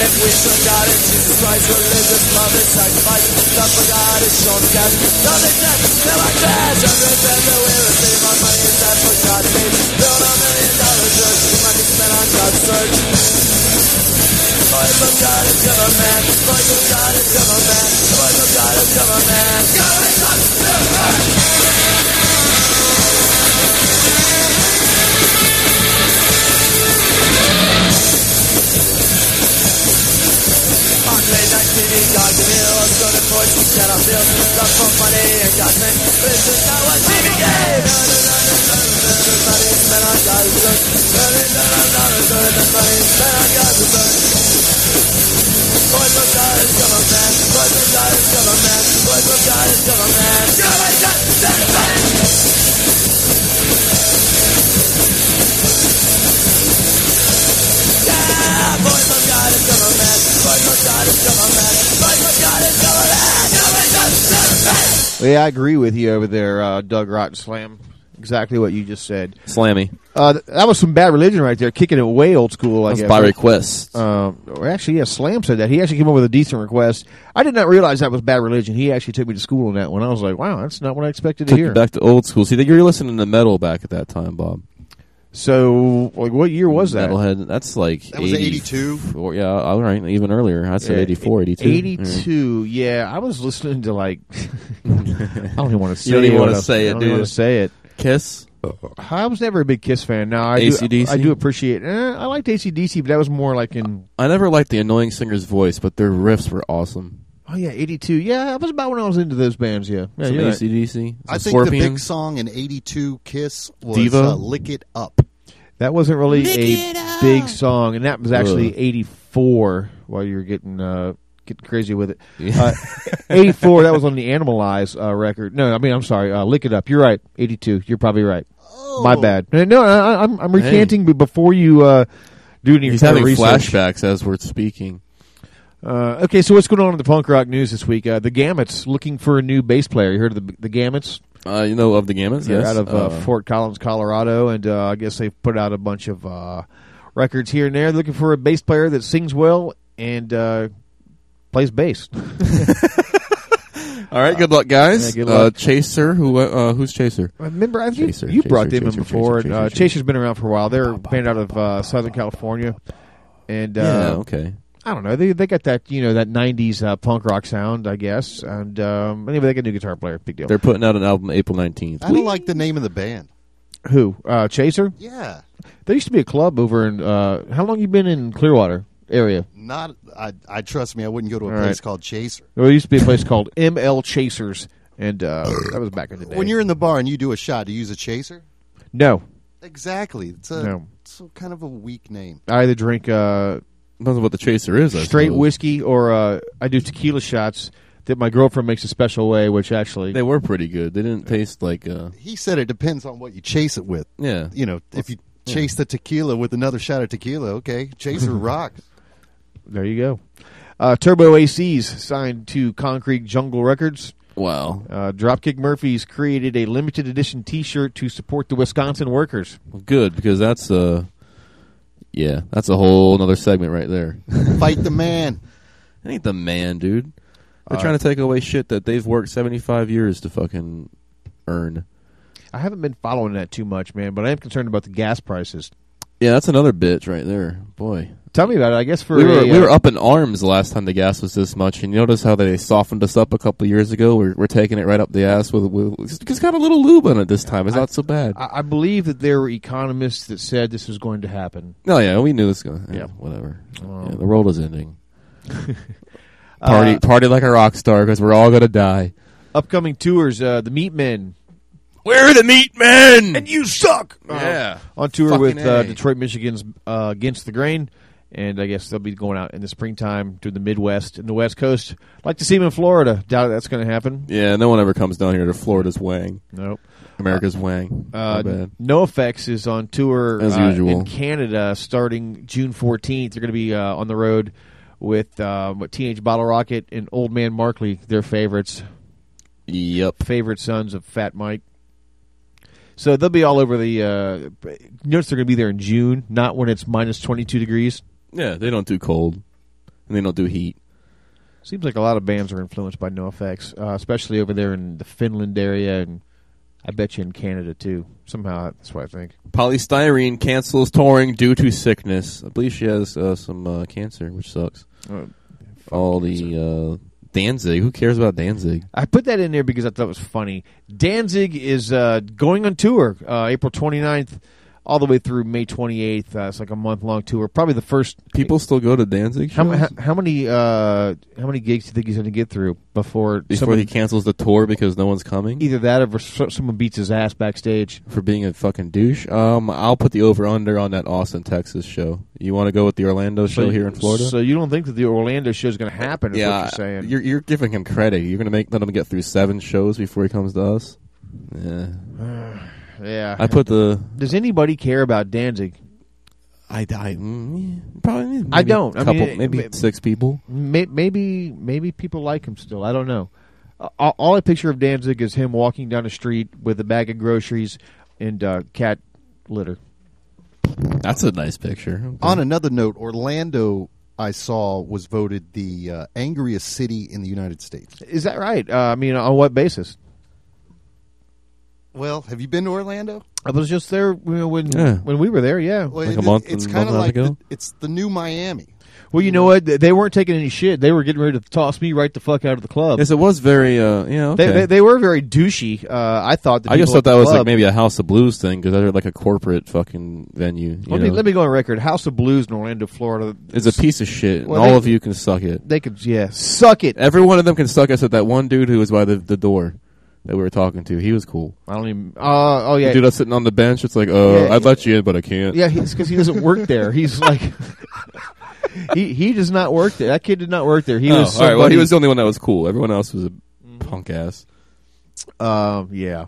Speaker 11: we serve God in Jesus Christ, religious love is sacrifice. Love for God is shown cash. Nothing that fill our cash. Every cent that we receive our money is that for God's sake. Build a million dollar church. Money spent on God's search. Voice of God is government. Voice of God is government. Voice of God is government. Government! Late night TV, God can hear us certain voices cannot feel. Love for money and God's name. This is not what TV gave. Money spent on God's work. Money spent on God's work. Money spent on God's work. Voice of God is government. Voice of God is government. Voice of God is government. Government! Yeah,
Speaker 7: I agree with you over there, uh, Doug Rotten Slam. Exactly what you just said.
Speaker 8: Slammy.
Speaker 7: Uh, th- that was some bad religion right there, kicking it way old school. I
Speaker 8: That's
Speaker 7: guess.
Speaker 8: by request.
Speaker 7: Um, or actually, yeah, Slam said that. He actually came up with a decent request. I did not realize that was bad religion. He actually took me to school on that one. I was like, wow, that's not what I expected to hear.
Speaker 8: you back to old school. See, you were listening to metal back at that time, Bob.
Speaker 7: So, like, what year was that?
Speaker 8: Metalhead. That's like
Speaker 9: That was 82?
Speaker 8: Or, yeah, all right, even earlier. I'd say
Speaker 7: Yeah,
Speaker 8: 84, 82.
Speaker 7: 82, yeah. I was listening to, like, I don't even want to say
Speaker 8: You don't even
Speaker 7: it.
Speaker 8: wanna say it,
Speaker 7: I don't even want to say it.
Speaker 8: Kiss?
Speaker 7: I was never a big Kiss fan. No, I do, I do appreciate. Eh, I liked ACDC, but that was more like in.
Speaker 8: I never liked the annoying singer's voice, but their riffs were awesome.
Speaker 7: Oh yeah, eighty two. Yeah, that was about when I was into those bands. Yeah, yeah
Speaker 8: Some
Speaker 7: you're right.
Speaker 8: AC/DC.
Speaker 9: I
Speaker 8: some
Speaker 9: think the big song in '82 Kiss was
Speaker 8: Diva?
Speaker 9: uh, "Lick It Up."
Speaker 7: That wasn't really
Speaker 10: Lick
Speaker 7: a big song, and that was actually
Speaker 8: Ugh.
Speaker 7: eighty four. While you're getting uh, getting crazy with it,
Speaker 8: Yeah.
Speaker 7: uh, eighty four. That was on the Animalize uh, record. No, I mean I'm sorry. Uh, Lick it up. You're right. Eighty two. You're probably right. My bad. No, no I, I'm I'm recanting, but before you uh, do any
Speaker 8: He's having
Speaker 7: research.
Speaker 8: flashbacks as we're speaking.
Speaker 7: Uh, okay, so what's going on in the punk rock news this week? Uh, the Gamuts looking for a new bass player. You heard of the the Gamuts?
Speaker 8: Uh, you know of the?
Speaker 7: They're
Speaker 8: Yes.
Speaker 7: out of uh,
Speaker 8: Uh,
Speaker 7: Fort Collins, Colorado, and uh, I guess they've put out a bunch of uh, records here and there. They're looking for a bass player that sings well and uh, plays bass.
Speaker 8: All right, good luck, guys.
Speaker 7: Yeah, good
Speaker 8: Uh,
Speaker 7: luck.
Speaker 8: Chaser, who uh, who's Chaser?
Speaker 7: Remember, I think
Speaker 8: Chaser,
Speaker 7: you
Speaker 8: Chaser,
Speaker 7: brought them in before.
Speaker 8: Chaser,
Speaker 7: and, uh,
Speaker 8: Chaser,
Speaker 7: Chaser's been around for a while. They're a band out of uh, Southern California, and uh,
Speaker 8: yeah, okay.
Speaker 7: I don't know. They they got that you know that '90s uh, punk rock sound, I guess. And um, anyway, they got a new guitar player. Big deal.
Speaker 8: They're putting out an album April 19th.
Speaker 9: I don't like the name of the band.
Speaker 7: Who? Uh, Chaser?
Speaker 9: Yeah,
Speaker 7: There used to be a club over in. Uh, how long you been in Clearwater area?
Speaker 9: not. I, I trust me. I wouldn't go to a
Speaker 7: All
Speaker 9: place
Speaker 7: right.
Speaker 9: called Chaser.
Speaker 7: There used to be a place called ML Chasers, and uh, that was back in the day.
Speaker 9: When you're in the bar and you do a shot, do you use a chaser?
Speaker 7: no,
Speaker 9: Exactly. It's a
Speaker 7: No.
Speaker 9: it's a kind of a weak name.
Speaker 7: I either drink uh,
Speaker 8: Depends on what the chaser is. I
Speaker 7: straight
Speaker 8: suppose.
Speaker 7: whiskey or uh, I do tequila shots that my girlfriend makes a special way, which actually
Speaker 8: They were pretty good. They didn't taste like. Uh,
Speaker 9: He said it depends on what you chase it with.
Speaker 8: yeah.
Speaker 9: You know, if you
Speaker 8: Yeah.
Speaker 9: chase the tequila with another shot of tequila, okay, chaser rocks.
Speaker 7: there you go. Uh, Turbo ACs signed to Concrete Jungle Records.
Speaker 8: Wow.
Speaker 7: Uh, Dropkick Murphys created a limited edition T-shirt to support the Wisconsin workers.
Speaker 8: Good because that's uh, yeah, that's a whole another segment right there.
Speaker 9: Fight the man.
Speaker 8: It ain't the man, dude. They're
Speaker 7: Uh,
Speaker 8: trying to take away shit that they've worked seventy five years to fucking earn.
Speaker 7: I haven't been following that too much, man, but I am concerned about the gas prices.
Speaker 8: Yeah, that's another bitch right there. Boy,
Speaker 7: Tell me about it. I guess for
Speaker 8: we were
Speaker 7: a,
Speaker 8: we
Speaker 7: uh,
Speaker 8: were up in arms the last time the gas was this much, and you notice how they softened us up a couple of years ago. We're we're taking it right up the ass with, with it's got a little lube on it this time. It's not so bad.
Speaker 7: I, I believe that there were economists that said this was going to happen.
Speaker 8: Oh yeah, we knew this. Going, yeah,
Speaker 7: Yeah.
Speaker 8: whatever.
Speaker 7: Um,
Speaker 8: yeah, the world is ending. party
Speaker 7: Uh,
Speaker 8: party like a rock star because we're all gonna die.
Speaker 7: Upcoming tours, uh, the Meatmen.
Speaker 8: We're the meat men,
Speaker 7: and you suck.
Speaker 8: Yeah.
Speaker 7: on tour
Speaker 8: Fucking
Speaker 7: with uh, Detroit, Michigan's uh, Against the Grain, and I guess they'll be going out in the springtime to the Midwest and the West Coast. Like to see them in Florida. Doubt that's going to happen.
Speaker 8: Yeah, no one ever comes down here to Florida's Wang.
Speaker 7: Nope.
Speaker 8: America's Wang.
Speaker 7: Uh, NOFX is on tour
Speaker 8: As
Speaker 7: uh,
Speaker 8: usual.
Speaker 7: in Canada starting June 14th. They're going to be uh, on the road with uh, what, Teenage Bottle Rocket and Old Man Markley, their favorites.
Speaker 8: Yep.
Speaker 7: Favorite sons of Fat Mike. So they'll be all over the. Uh, notice they're going to be there in June, not when it's minus 22 degrees.
Speaker 8: Yeah, they don't do cold, and they don't do heat.
Speaker 7: Seems like a lot of bands are influenced by NoFX, uh, especially over there in the Finland area, and I bet you in Canada too. Somehow that's what I think.
Speaker 8: Poly Styrene cancels touring due to sickness. I believe she has uh, some uh, cancer, which sucks.
Speaker 7: Uh,
Speaker 8: All the uh, Danzig. Who cares about Danzig?
Speaker 7: I put that in there because I thought it was funny. Danzig is uh, going on tour uh, April 29th all the way through May 28th. Uh, it's like a month long tour. Probably the first.
Speaker 8: People still go to Danzig
Speaker 7: How, how, how many uh, how many gigs do you think he's going to get through before
Speaker 8: before
Speaker 7: someone-
Speaker 8: he cancels the tour because no one's coming
Speaker 7: either that or someone beats his ass backstage?
Speaker 8: for being a fucking douche? Um, I'll put the over under on that Austin, Texas show. You want to go with the Orlando show
Speaker 7: So-
Speaker 8: here in Florida?
Speaker 7: So you don't think that the Orlando show is going to happen? Is
Speaker 8: yeah,
Speaker 7: what you're saying.
Speaker 8: You're, you're giving him credit. You're going to make let him get through seven shows before he comes to us. Yeah,
Speaker 7: yeah.
Speaker 8: I put the.
Speaker 7: Does anybody care about Danzig?
Speaker 8: I die. Mm, probably. Maybe
Speaker 7: I don't.
Speaker 8: A
Speaker 7: I
Speaker 8: couple,
Speaker 7: mean,
Speaker 8: maybe
Speaker 7: may-
Speaker 8: six people.
Speaker 7: May, maybe maybe people like him still. I don't know. Uh, all, all I picture of Danzig is him walking down the street with a bag of groceries and uh, cat litter.
Speaker 8: That's a nice picture. Okay.
Speaker 9: On another note, Orlando, I saw, was voted the uh, angriest city in the United States.
Speaker 7: Is that right? Uh, I mean, on what basis?
Speaker 9: Well, have you been to Orlando?
Speaker 7: I was just there you know, when
Speaker 8: Yeah.
Speaker 7: when we were there. Yeah.
Speaker 9: Well,
Speaker 8: Like a
Speaker 9: it-
Speaker 8: month
Speaker 9: It's
Speaker 8: and
Speaker 9: kind of
Speaker 8: month and a
Speaker 9: like
Speaker 8: half
Speaker 9: the, it's the new Miami.
Speaker 7: Well, you know what? They weren't taking any shit. They were getting ready to toss me right the fuck out of the club.
Speaker 8: Yes, it was very. Uh, yeah, okay.
Speaker 7: They, they they were very douchey. Uh, I thought. The
Speaker 8: I just
Speaker 7: people
Speaker 8: thought
Speaker 7: at
Speaker 8: that
Speaker 7: the
Speaker 8: was like
Speaker 7: club-
Speaker 8: maybe a House of Blues thing because they're like a corporate fucking venue. You
Speaker 7: Let me
Speaker 8: know?
Speaker 7: let me go on record. House of Blues in Orlando, Florida.
Speaker 8: It's a piece of shit.
Speaker 7: Well,
Speaker 8: and all
Speaker 7: they-
Speaker 8: of you can suck it.
Speaker 7: They could, yeah, suck it.
Speaker 8: Every one of them can suck us at that one dude who was by the, the door that we were talking to. He was cool.
Speaker 7: I don't even. Uh, oh yeah,
Speaker 8: The dude that's sitting on the bench. It's like, uh,
Speaker 7: Yeah,
Speaker 8: I'd let you in, but I can't.
Speaker 7: Yeah, it's because he doesn't work there. He's like, he he does not work there. That kid did not work there. He
Speaker 8: Oh,
Speaker 7: was
Speaker 8: all right. Well, he was the only one that was cool. Everyone else was a punk ass.
Speaker 7: Um, yeah.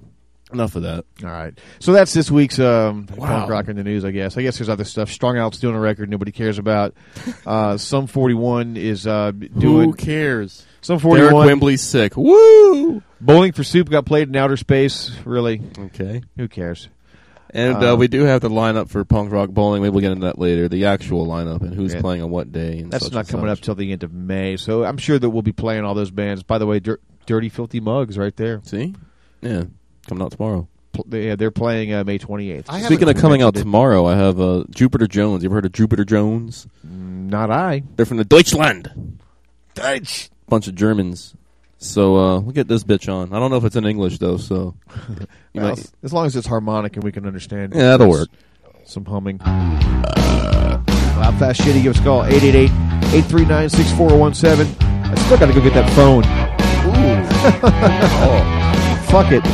Speaker 8: Enough of that.
Speaker 7: All right. So that's this week's um,
Speaker 8: Wow.
Speaker 7: punk rock in the news. I guess. I guess there's other stuff. Strung Out's doing a record nobody cares about. Uh, Sum 41 is uh, doing.
Speaker 8: Who cares?
Speaker 7: Some
Speaker 8: Derek
Speaker 7: 41.
Speaker 8: Whibley's sick. Woo!
Speaker 7: Bowling for Soup got played in outer space. Really?
Speaker 8: Okay.
Speaker 7: Who cares?
Speaker 8: And uh,
Speaker 7: Um,
Speaker 8: we do have the lineup for punk rock bowling. Maybe we'll get into that later. The actual lineup and who's
Speaker 7: Yeah.
Speaker 8: playing on what day. And
Speaker 7: That's not coming
Speaker 8: such.
Speaker 7: up till the end of May. So I'm sure that we'll be playing all those bands. By the way, Dir- Dirty Filthy Mugs right there.
Speaker 8: See? Yeah. Coming out tomorrow.
Speaker 7: Pl- they- yeah, they're playing uh, May 28th.
Speaker 9: I
Speaker 8: Speaking of coming out
Speaker 7: it.
Speaker 8: tomorrow, I have uh, Jupiter Jones. You ever heard of Jupiter Jones?
Speaker 7: Not I.
Speaker 8: They're from the Deutschland. Deutsch. Bunch of Germans. So uh, we'll get this bitch on. I don't know if it's in English though, so you
Speaker 7: Well,
Speaker 8: might.
Speaker 7: as long as it's harmonic and we can understand.
Speaker 8: Yeah, that'll work.
Speaker 7: Some humming. Loud, fast, shitty. Give us a call. 888-839-6417. I still got to go get that phone. Ooh.
Speaker 3: fuck it.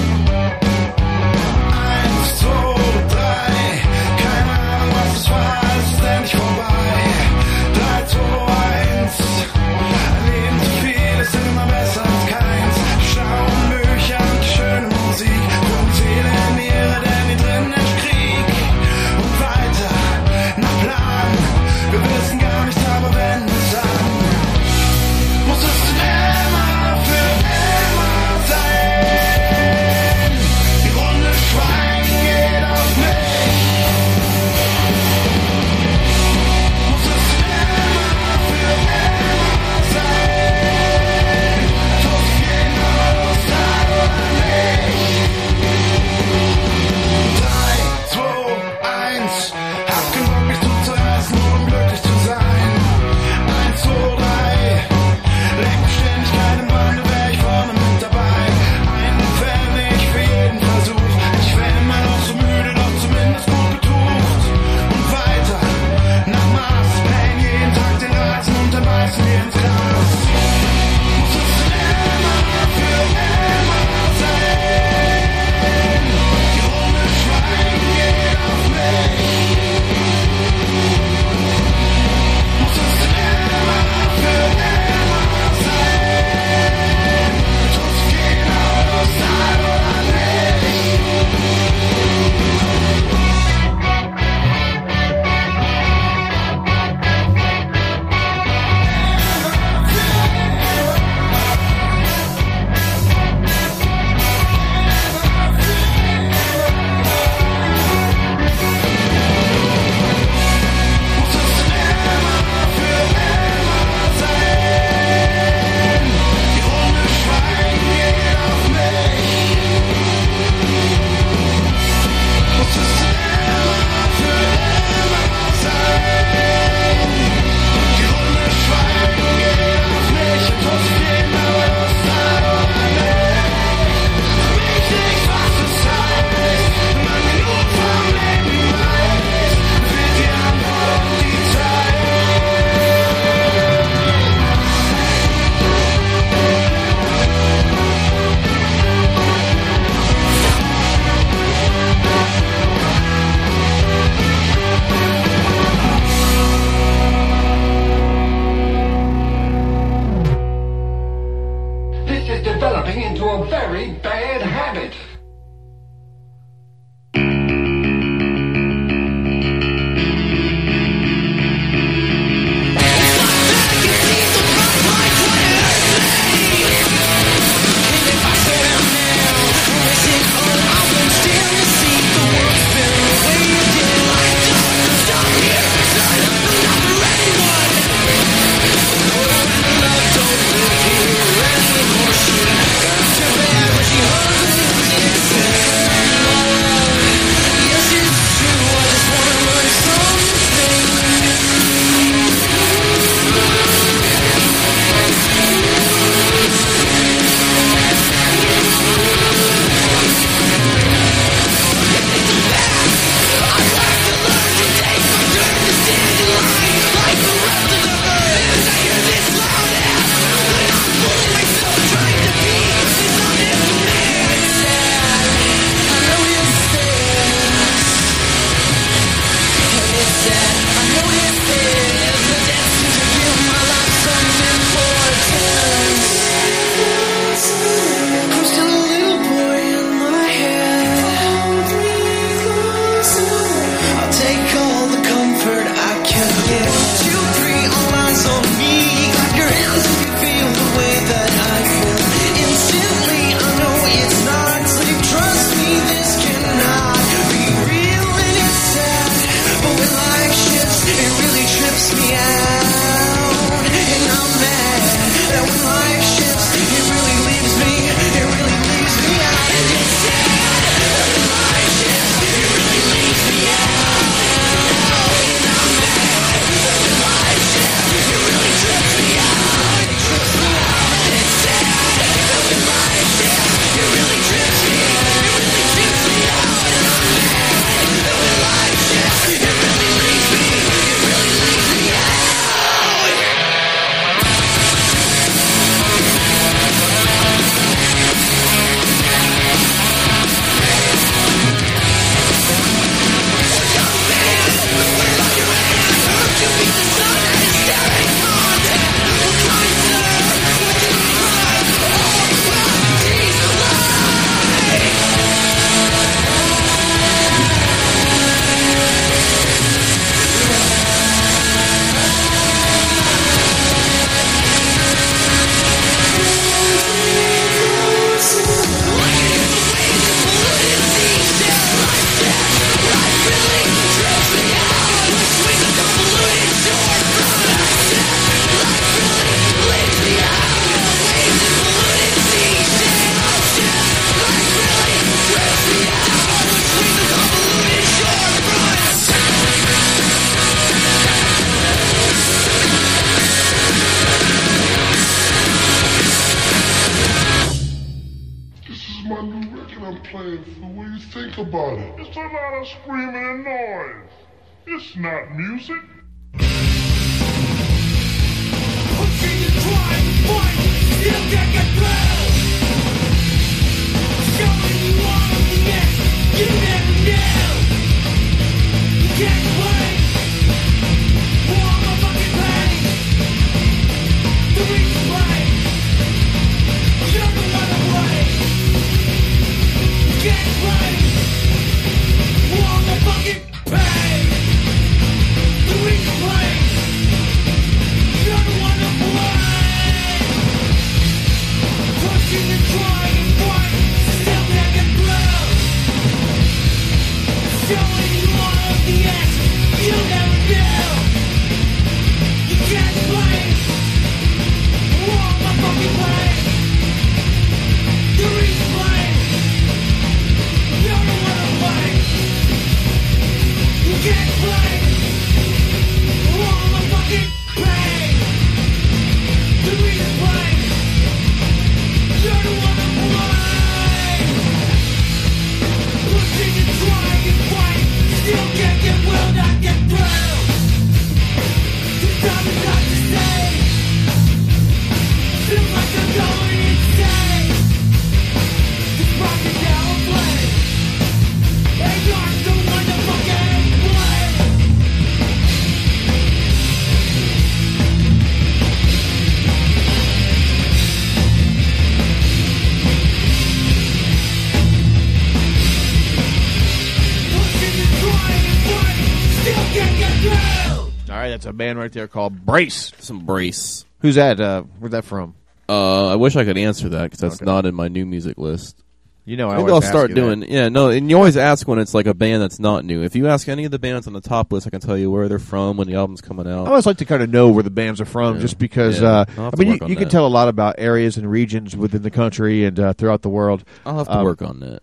Speaker 7: That's a band right there called Brace.
Speaker 8: Some Brace.
Speaker 7: Who's that? Uh, where's that from?
Speaker 8: Uh, I wish I could answer that because that's not in my new music list.
Speaker 7: You know, I
Speaker 8: Maybe
Speaker 7: always
Speaker 8: I'll start
Speaker 7: you
Speaker 8: doing.
Speaker 7: that.
Speaker 8: Yeah, no, and you always ask when it's like a band that's not new. If you ask any of the bands on the top list, I can tell you where they're from when the album's coming out.
Speaker 7: I always like to kind of know where the bands are from,
Speaker 8: Yeah.
Speaker 7: just because.
Speaker 8: Yeah.
Speaker 7: Uh,
Speaker 8: I'll have
Speaker 7: I
Speaker 8: to
Speaker 7: mean, you, you can tell a lot about areas and regions within the country and uh, throughout the world.
Speaker 8: I'll have to
Speaker 7: Um,
Speaker 8: work on that.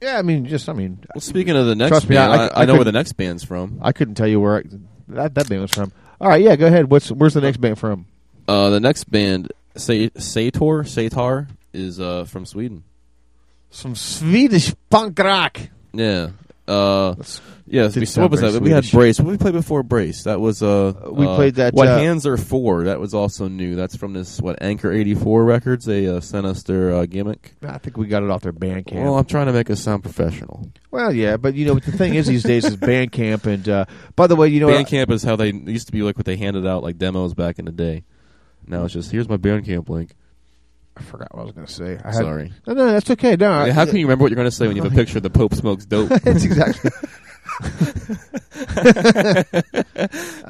Speaker 7: Yeah, I mean, just I mean.
Speaker 8: Well, speaking of the next
Speaker 7: trust me,
Speaker 8: band, I, I, know where the next band's from.
Speaker 7: I couldn't tell you where I, that that band was from. All right, yeah, go ahead. What's where's the next band from?
Speaker 8: Uh, the next band, Sa- Sator, Satar, is uh, from Sweden.
Speaker 7: Some Swedish punk rock.
Speaker 8: Yeah. Uh, yeah.
Speaker 7: didn't
Speaker 8: we- what was
Speaker 7: very
Speaker 8: that? We had Brace. What did we play before Brace? That was uh,
Speaker 7: we
Speaker 8: uh,
Speaker 7: played that,
Speaker 8: What
Speaker 7: uh,
Speaker 8: hands are for? That was also new. That's from this what Anchor eighty four Records. They uh, sent us their uh, gimmick.
Speaker 7: I think we got it off their Bandcamp.
Speaker 8: Well, I'm trying to make us sound professional.
Speaker 7: Well, yeah, but you know what the thing is these days is Bandcamp, and uh, by the way, you know,
Speaker 8: Bandcamp is how they used to be like what they handed out like demos back in the day. Now it's just here's my Bandcamp link.
Speaker 7: I forgot what I was going to say. I had,
Speaker 8: Sorry.
Speaker 7: No, no, that's okay. No, I-
Speaker 8: How can you remember what you're going to say when you have a picture of the Pope smokes dope?
Speaker 7: That's exactly.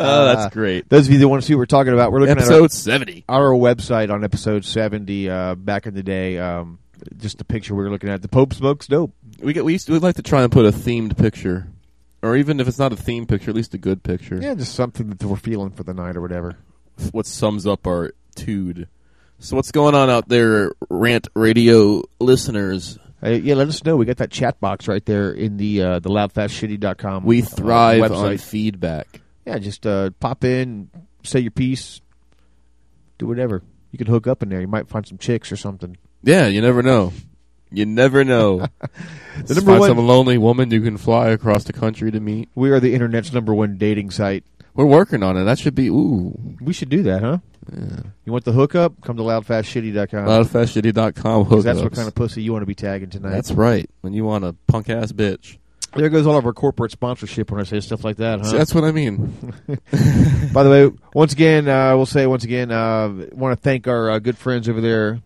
Speaker 8: Oh, that's great.
Speaker 7: Those of you that want to see what we're talking about, we're looking at
Speaker 8: Episode
Speaker 7: our,
Speaker 8: 70.
Speaker 7: Our website on episode seventy. Uh, back in the day, um, just the picture we were looking at. The Pope smokes dope.
Speaker 8: We get we used to, we'd like to try and put a themed picture, or even if it's not a themed picture, at least a good picture.
Speaker 7: Yeah, just something that we're feeling for the night or whatever.
Speaker 8: What sums up our tude. So what's going on out there, rant radio listeners?
Speaker 7: Hey, yeah, let us know. We got that chat box right there in the uh, the loudfastshitty.com.
Speaker 8: We
Speaker 7: uh,
Speaker 8: thrive
Speaker 7: website.
Speaker 8: on feedback.
Speaker 7: Yeah, just uh, pop in, say your piece, do whatever. You can hook up in there. You might find some chicks or something.
Speaker 8: Yeah, you never know. You never know.
Speaker 7: The number
Speaker 8: find
Speaker 7: one-
Speaker 8: some lonely woman you can fly across the country to meet.
Speaker 7: We are the internet's number one dating site.
Speaker 8: We're working on it. That should be ooh.
Speaker 7: We should do that, huh?
Speaker 8: Yeah.
Speaker 7: You want the hookup? Come to loudfastshitty.com.
Speaker 8: Loudfastshitty.com
Speaker 7: 'Cause That's what kind of pussy you want to be tagging tonight.
Speaker 8: That's right. When you want a punk ass bitch.
Speaker 7: There goes all of our corporate sponsorship when I say stuff like that, huh?
Speaker 8: See, that's what I mean.
Speaker 7: By the way, once again, uh, we'll say once again, uh, want to thank our uh, good friends over there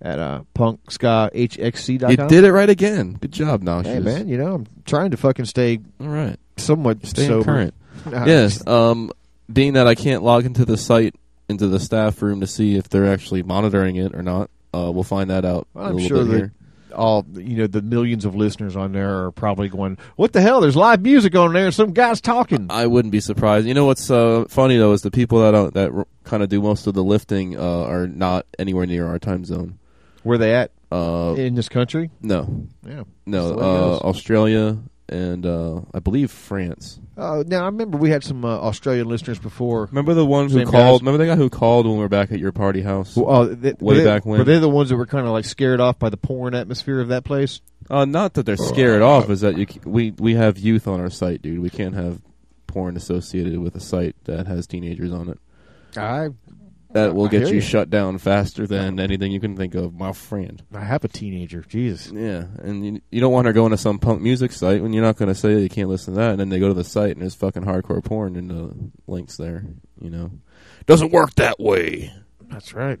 Speaker 7: at uh, punkscahxc.com.
Speaker 8: You did it right again. Good job, Noxious.
Speaker 7: Hey, man, you know, I'm trying to fucking stay
Speaker 8: All right.
Speaker 7: somewhat
Speaker 8: Stay
Speaker 7: sober.
Speaker 8: current. Yes. Um, being that I can't log into the site, into the staff room to see if they're actually monitoring it or not, uh, we'll find that out
Speaker 7: Well, I'm sure that all you know the millions of listeners on there are probably going, "What the hell? There's live music on there, and some guys talking."
Speaker 8: I wouldn't be surprised. You know what's uh, funny though is the people that don't, that kind of do most of the lifting uh, are not anywhere near our time zone.
Speaker 7: Where they at
Speaker 8: Uh,
Speaker 7: in this country?
Speaker 8: no,
Speaker 7: Yeah,
Speaker 8: no.
Speaker 7: That's the way it
Speaker 8: Uh. Australia, and uh, I believe France.
Speaker 7: Uh, now I remember we had some uh, Australian listeners before.
Speaker 8: Remember the ones who
Speaker 7: Same
Speaker 8: called?
Speaker 7: guys?
Speaker 8: Remember the guy who called when we were back at your party house?
Speaker 7: Well, uh, they,
Speaker 8: way
Speaker 7: they,
Speaker 8: back when.
Speaker 7: Were they the ones that were kind of like scared off by the porn atmosphere of that place?
Speaker 8: Uh, not that they're scared off, is that you we we have youth on our site, dude. We can't have porn associated with a site that has teenagers on it.
Speaker 7: I
Speaker 8: That will
Speaker 7: I
Speaker 8: get you
Speaker 7: you.
Speaker 8: shut down faster than anything you can think of, my friend.
Speaker 7: I have a teenager. Jesus.
Speaker 8: Yeah, and you, you don't want her going to some punk music site when you're not going to say you can't listen to that, and then they go to the site and there's fucking hardcore porn in the links there. You know, doesn't work that way.
Speaker 7: That's right.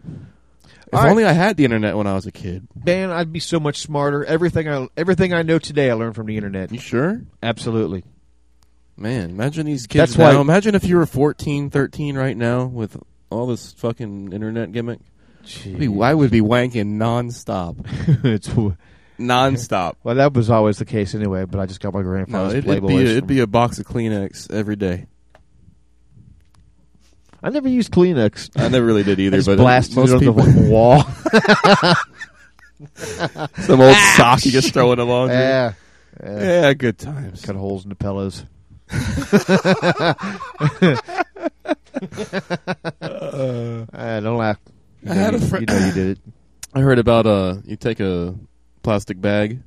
Speaker 8: If
Speaker 7: All right.
Speaker 8: only I had the internet when I was a kid.
Speaker 7: Man, I'd be so much smarter. Everything I everything I know today, I learned from the internet.
Speaker 8: You sure?
Speaker 7: Absolutely.
Speaker 8: Man, imagine these kids
Speaker 7: That's
Speaker 8: now.
Speaker 7: why-
Speaker 8: Imagine if you were 14, 13 right now with all this fucking internet gimmick. I'd be- I would be wanking nonstop.
Speaker 7: it's
Speaker 8: nonstop.
Speaker 7: Well, that was always the case anyway. But I just got my
Speaker 8: No,
Speaker 7: grandfather's
Speaker 8: it, it'd,
Speaker 7: Playboys.
Speaker 8: be a, it'd be a box of Kleenex every day.
Speaker 7: I never used Kleenex.
Speaker 8: I never really did either,
Speaker 7: I just
Speaker 8: but
Speaker 7: blasted
Speaker 8: most
Speaker 7: it on
Speaker 8: people
Speaker 7: the wall.
Speaker 8: Some old sock you just throw in the laundry.
Speaker 7: Yeah.
Speaker 8: Yeah, good times.
Speaker 7: Cut holes in the pillows. uh, don't laugh. You
Speaker 8: I
Speaker 7: know
Speaker 8: had a friend.
Speaker 7: you know you did it.
Speaker 8: I heard about uh, you take a plastic bag,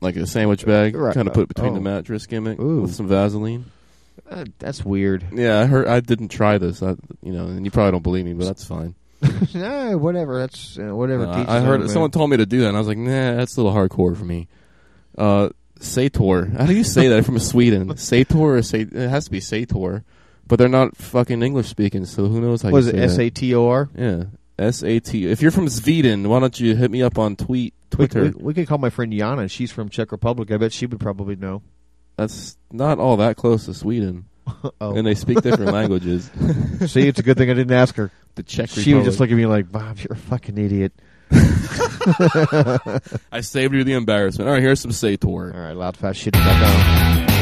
Speaker 8: like a sandwich bag,
Speaker 7: Right.
Speaker 8: kind of put it between
Speaker 7: Oh.
Speaker 8: the mattress gimmick
Speaker 7: Ooh.
Speaker 8: with some Vaseline.
Speaker 7: Uh, that's weird.
Speaker 8: Yeah, I heard. I didn't try this. I, you know, and you probably don't believe me, but that's fine.
Speaker 7: nah, whatever. That's uh, whatever.
Speaker 8: No, I, I heard
Speaker 7: their own,
Speaker 8: someone told me to do that, and I was like, nah, that's a little hardcore for me. Uh, Sator. How do you say that? From Sweden, Sator or It has to be Sator, but they're not fucking English speaking, so who knows how
Speaker 7: Was
Speaker 8: you
Speaker 7: it
Speaker 8: say
Speaker 7: S
Speaker 8: that.
Speaker 7: A T O R?
Speaker 8: Yeah, S A T. If you're from Sweden, why don't you hit me up on tweet
Speaker 7: We,
Speaker 8: Twitter?
Speaker 7: we, we could call my friend Yana. She's from Czech Republic. I bet she would probably know.
Speaker 8: That's not all that close to Sweden.
Speaker 7: Oh.
Speaker 8: And they speak different languages.
Speaker 7: See, it's a good thing I didn't ask her.
Speaker 8: The Czech
Speaker 7: She would just
Speaker 8: Republic.
Speaker 7: look at me like, Bob, you're a fucking idiot.
Speaker 8: I saved you the embarrassment. All right, here's some Sator. All
Speaker 7: right, loudfastshit.com.
Speaker 3: If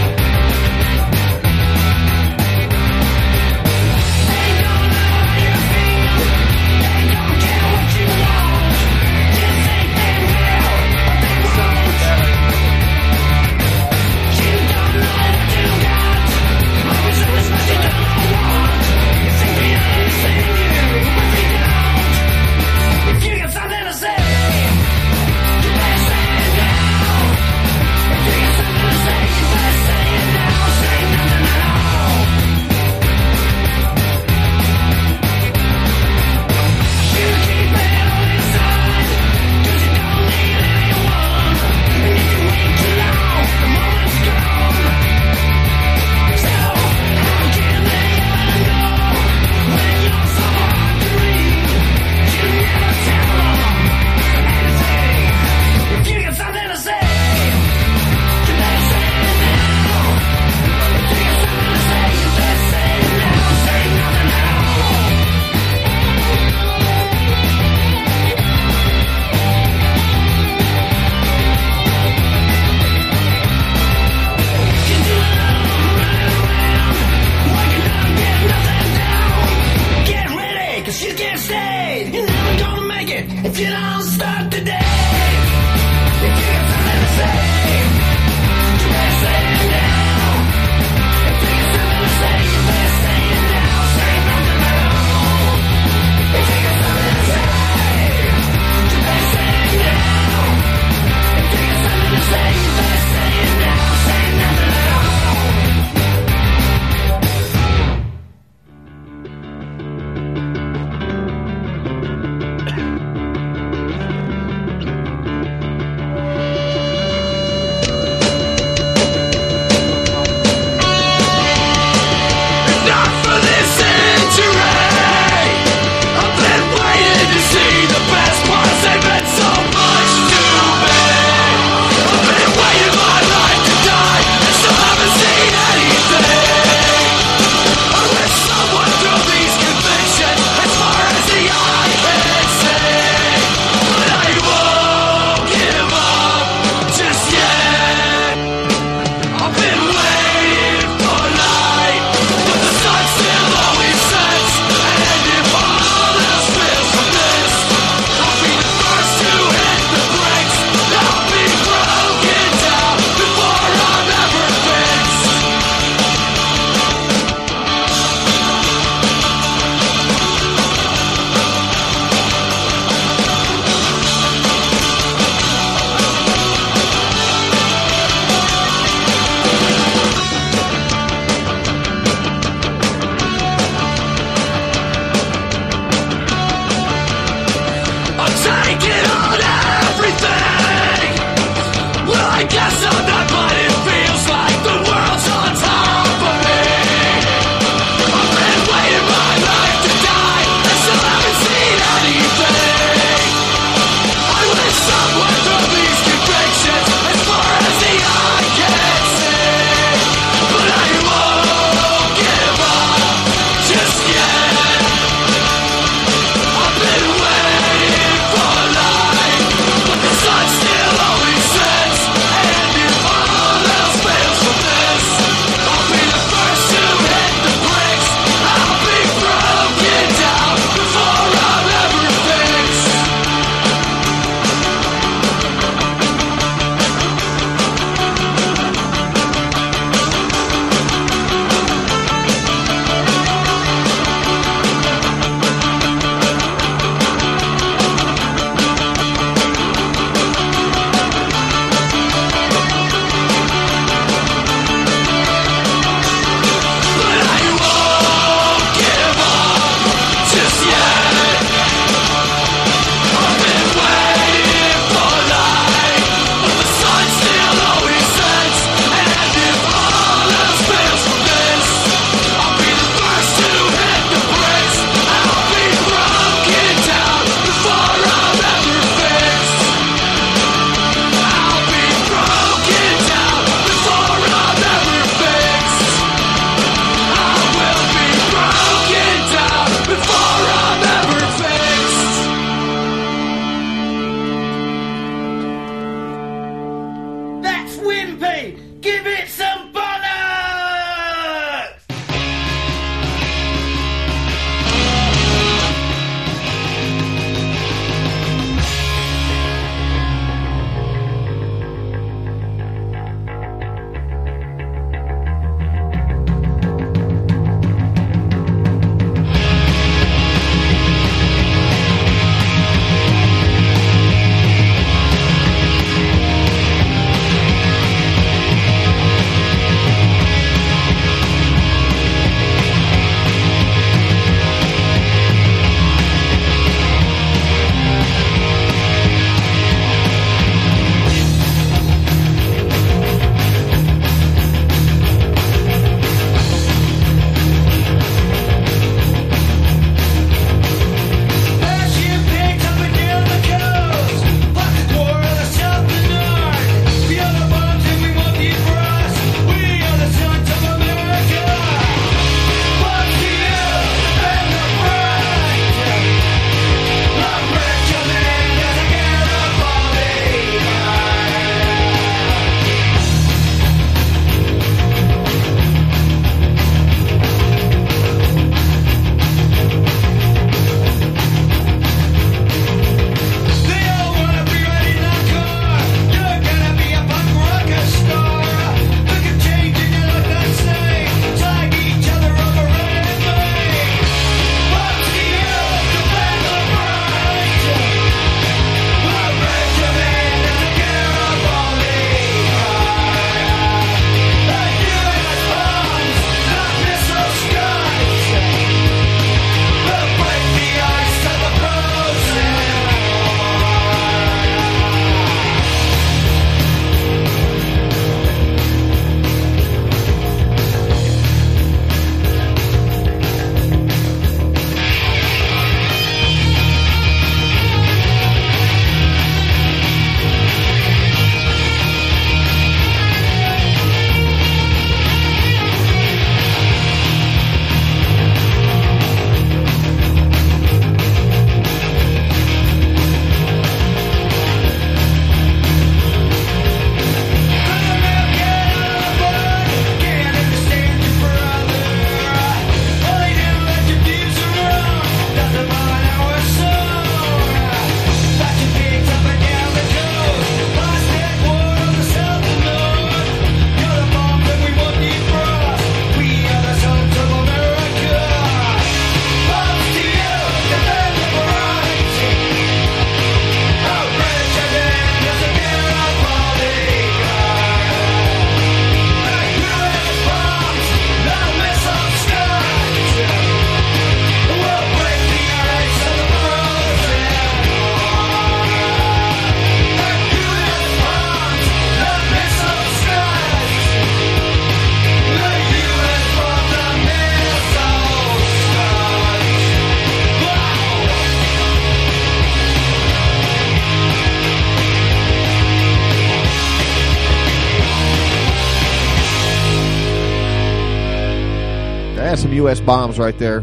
Speaker 7: U.S. bombs right there.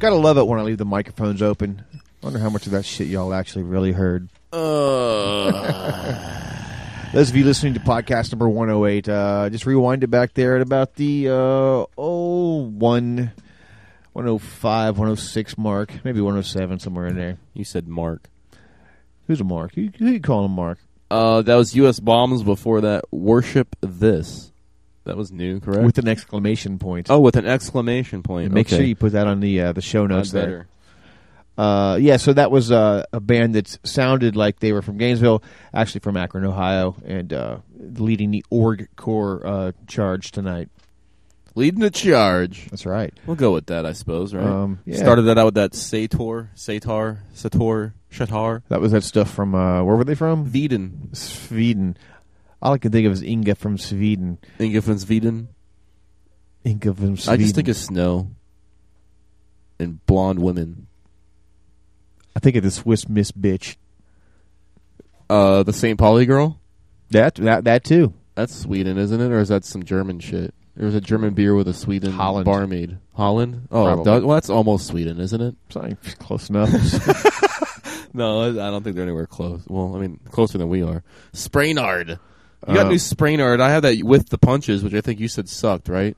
Speaker 7: Gotta love it when I leave the microphones open. Wonder how much of that shit y'all actually really heard. Those of you listening to podcast number 108, uh, just rewind it back there at about the uh, oh, one, 105, 106 mark, maybe 107, somewhere in there.
Speaker 8: You said Mark.
Speaker 7: Who's a Mark? Who, who you calling him Mark?
Speaker 8: Uh, that was U.S. bombs. Before that, worship this. That was new, correct?
Speaker 7: With an exclamation point.
Speaker 8: Oh, with an exclamation point.
Speaker 7: Make sure you put that on the uh, the show notes there.
Speaker 8: better.
Speaker 7: Uh, yeah, so that was uh, a band that sounded like they were from Gainesville, actually from Akron, Ohio, and uh, leading the org core uh, charge tonight.
Speaker 8: Leading the charge.
Speaker 7: That's right.
Speaker 8: We'll go with that, I suppose, right?
Speaker 7: Um, yeah.
Speaker 8: Started that out with that Sator, Satar, Sator, Shatar.
Speaker 7: That was that stuff from uh, where were they from?
Speaker 8: Sweden.
Speaker 7: Sweden. All I can think of is Inga from Sweden.
Speaker 8: Inga from Sweden.
Speaker 7: Inga from Sweden.
Speaker 8: I just think of snow and blonde women.
Speaker 7: I think of the Swiss Miss bitch.
Speaker 8: Uh, the St. Pauli girl.
Speaker 7: That that that too.
Speaker 8: That's Sweden, isn't it, or is that some German shit? There was a German beer with a Sweden
Speaker 7: Holland.
Speaker 8: barmaid. Holland. Oh, that- well, that's almost Sweden, isn't it?
Speaker 7: Sorry, close enough.
Speaker 8: no, I don't think they're anywhere close. Well, I mean, closer than we are. Spraynard. You got new Spraynard. I have that with the punches, which I think you said sucked, right?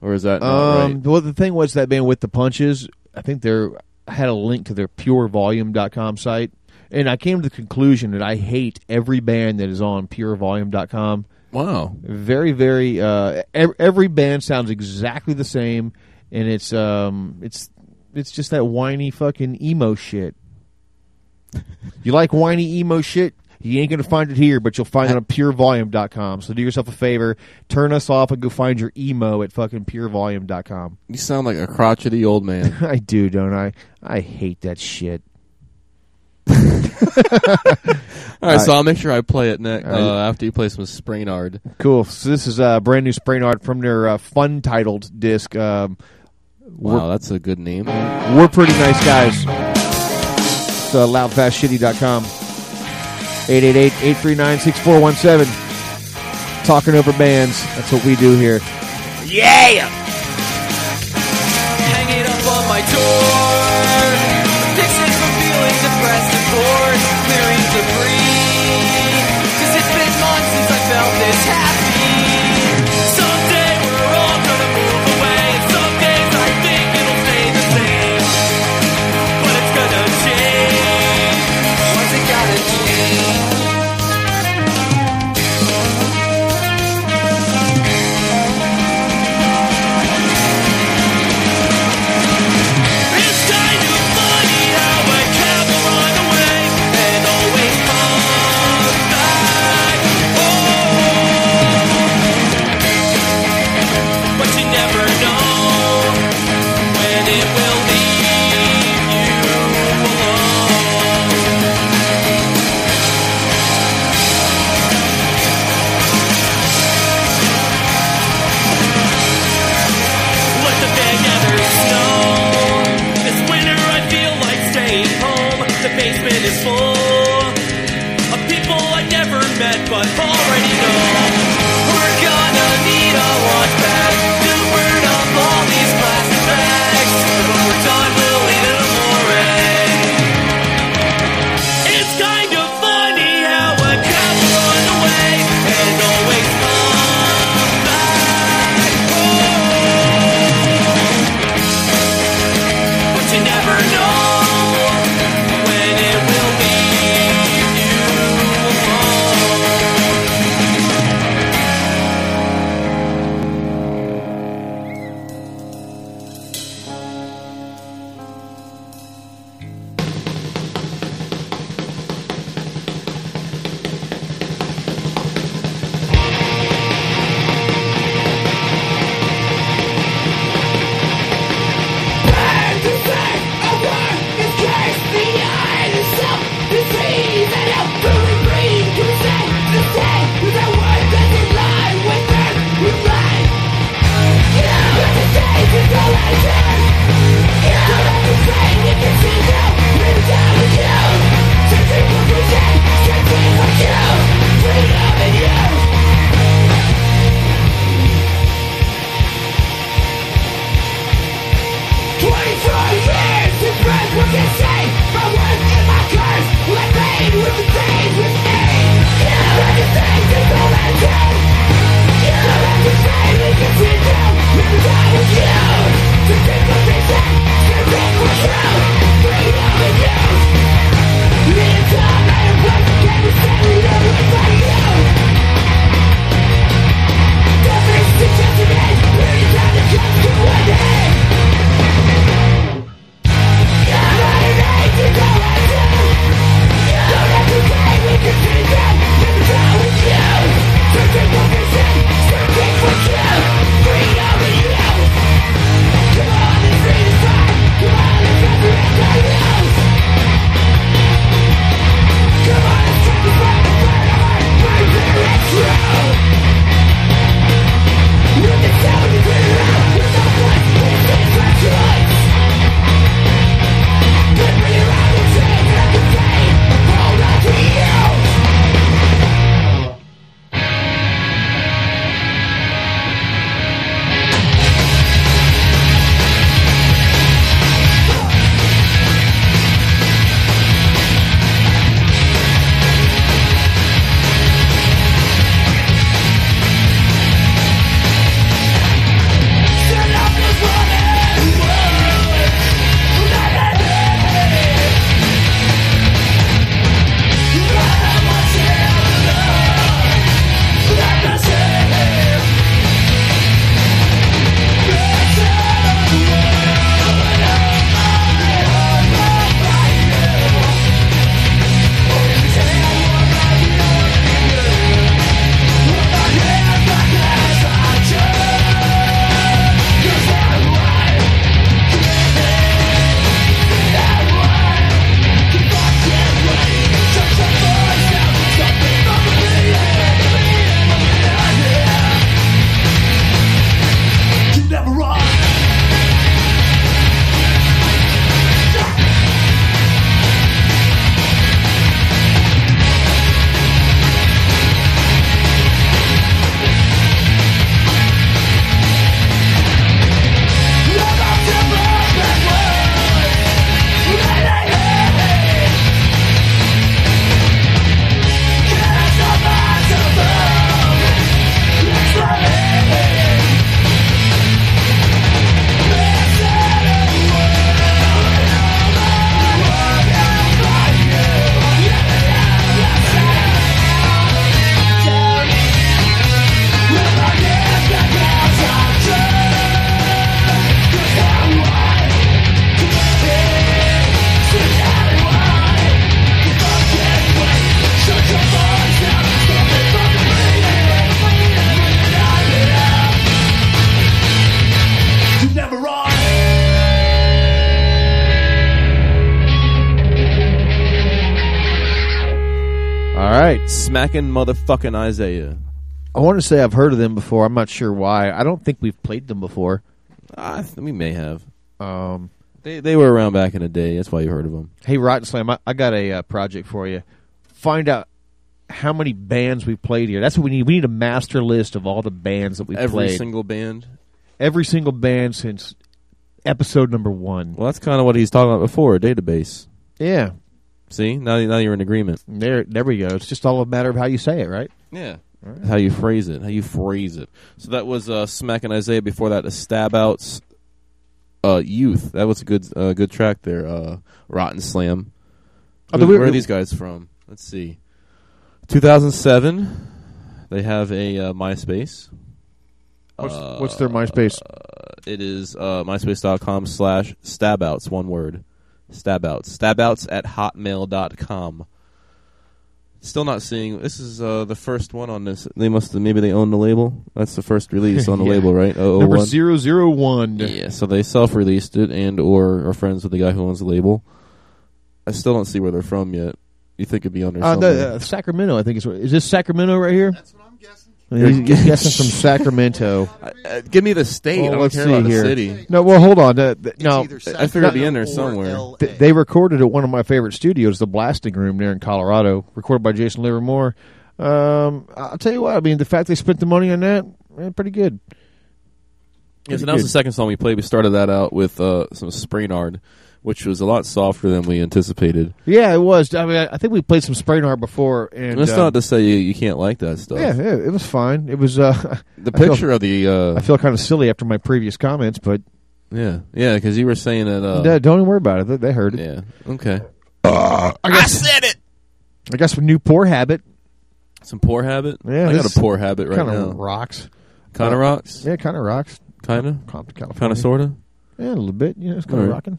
Speaker 8: Or is that not
Speaker 7: Um,
Speaker 8: right?
Speaker 7: Well, the thing was that band with the punches. I think they had a link to their purevolume.com site, and I came to the conclusion that I hate every band that is on purevolume.com.
Speaker 8: Wow,
Speaker 7: very, very. Uh, every, every band sounds exactly the same, and it's um, it's it's just that whiny fucking emo shit. you like whiny emo shit? You ain't gonna find it here, but you'll find it on purevolume.com. So do yourself a favor, turn us off and go find your emo at fucking purevolume.com.
Speaker 8: You sound like a crotchety old man.
Speaker 7: I do, don't I? I hate that shit.
Speaker 8: All right, so I'll make sure I play it next
Speaker 7: right.
Speaker 8: uh, after you play some Spraynard.
Speaker 7: Cool. So this is a brand new Spraynard from their uh, fun titled disc. Um,
Speaker 8: Wow, that's a good name.
Speaker 7: We're pretty nice guys. It's uh, loudfastshitty.com. 888-839-6417. Talking over bands. That's what we do here.
Speaker 3: Yeah!
Speaker 8: Smacking motherfucking Isaiah.
Speaker 7: I want to say I've heard of them before. I'm not sure why. I don't think we've played them before.
Speaker 8: I th we may have.
Speaker 7: Um,
Speaker 8: They they were around back in the day. That's why you heard of them.
Speaker 7: Hey, Rotten Slam, I, I got a uh, project for you. Find out how many bands we've played here. That's what we need. We need a master list of all the bands that we've
Speaker 8: Every
Speaker 7: played.
Speaker 8: single band.
Speaker 7: Every single band since episode number one.
Speaker 8: Well, that's kind of what he's talking about before. A database.
Speaker 7: Yeah.
Speaker 8: See, now now you're in agreement.
Speaker 7: There, there we go. It's just all a matter of how you say it, right?
Speaker 8: Yeah. How you phrase it. How you phrase it. So that was uh, Smacking Isaiah. Before that, the Stab Outs. Uh, Youth. That was a good uh, good track there. Uh, Rotten Slam.
Speaker 7: Oh,
Speaker 8: Where,
Speaker 7: the-
Speaker 8: where are these guys from? Let's see. 2007. They have a uh, MySpace.
Speaker 7: What's, what's their MySpace?
Speaker 8: Uh, it is uh, myspace.com slash stabouts, one word. Stabouts. Stabouts at hotmail.com. Still not seeing. This is uh, the first one on this. They must have, maybe they own the label. That's the first release on the
Speaker 7: Yeah.
Speaker 8: label, right? Oh,
Speaker 7: Number
Speaker 8: 001.
Speaker 7: 001.
Speaker 8: Yeah, so they self-released it and or are friends with the guy who owns the label. I still don't see where they're from yet. You think it'd be under
Speaker 7: Uh,
Speaker 8: somewhere.
Speaker 7: the, uh, Sacramento, I think is. Is this Sacramento right here? That's what I'm guessing.
Speaker 8: You're
Speaker 7: He's, he's guessing from Sacramento.
Speaker 8: Uh, give me the state.
Speaker 7: Well,
Speaker 8: I don't
Speaker 7: let's
Speaker 8: care
Speaker 7: see
Speaker 8: about
Speaker 7: here.
Speaker 8: the city.
Speaker 7: No, well, hold on. Uh, th- no,
Speaker 8: I figured it'd be in there somewhere.
Speaker 7: Th- they recorded at one of my favorite studios, the Blasting Room there in Colorado, recorded by Jason Livermore. Um, I'll tell you what. I mean, the fact they spent the money on that, eh, pretty good.
Speaker 8: Yeah, so
Speaker 7: Pretty
Speaker 8: that was the second song we played. We started that out with uh, some Spraynard, which was a lot softer than we anticipated.
Speaker 7: Yeah, it was. I mean, I I think we played some Spraynard before, and
Speaker 8: That's
Speaker 7: um,
Speaker 8: not to say you, you can't like that stuff.
Speaker 7: Yeah, yeah, it was fine. It was. Uh,
Speaker 8: The
Speaker 7: I feel-
Speaker 8: picture of the... Uh,
Speaker 7: I feel kind of silly after my previous comments, but
Speaker 8: yeah, yeah, because you were saying that... Uh,
Speaker 7: no, don't even worry about it. They- heard it.
Speaker 8: Yeah, okay.
Speaker 7: I, guess, I
Speaker 10: said it.
Speaker 7: I guess some new poor habit.
Speaker 8: Some poor habit?
Speaker 7: Yeah,
Speaker 8: I got a poor habit right
Speaker 7: kinda
Speaker 8: now.
Speaker 7: rocks.
Speaker 8: Kind of
Speaker 7: Uh,
Speaker 8: rocks?
Speaker 7: Yeah, kind of rocks.
Speaker 8: Kind of? Kind of, sort of?
Speaker 7: Yeah, a little bit. Yeah, it's kind of
Speaker 8: right.
Speaker 7: rocking.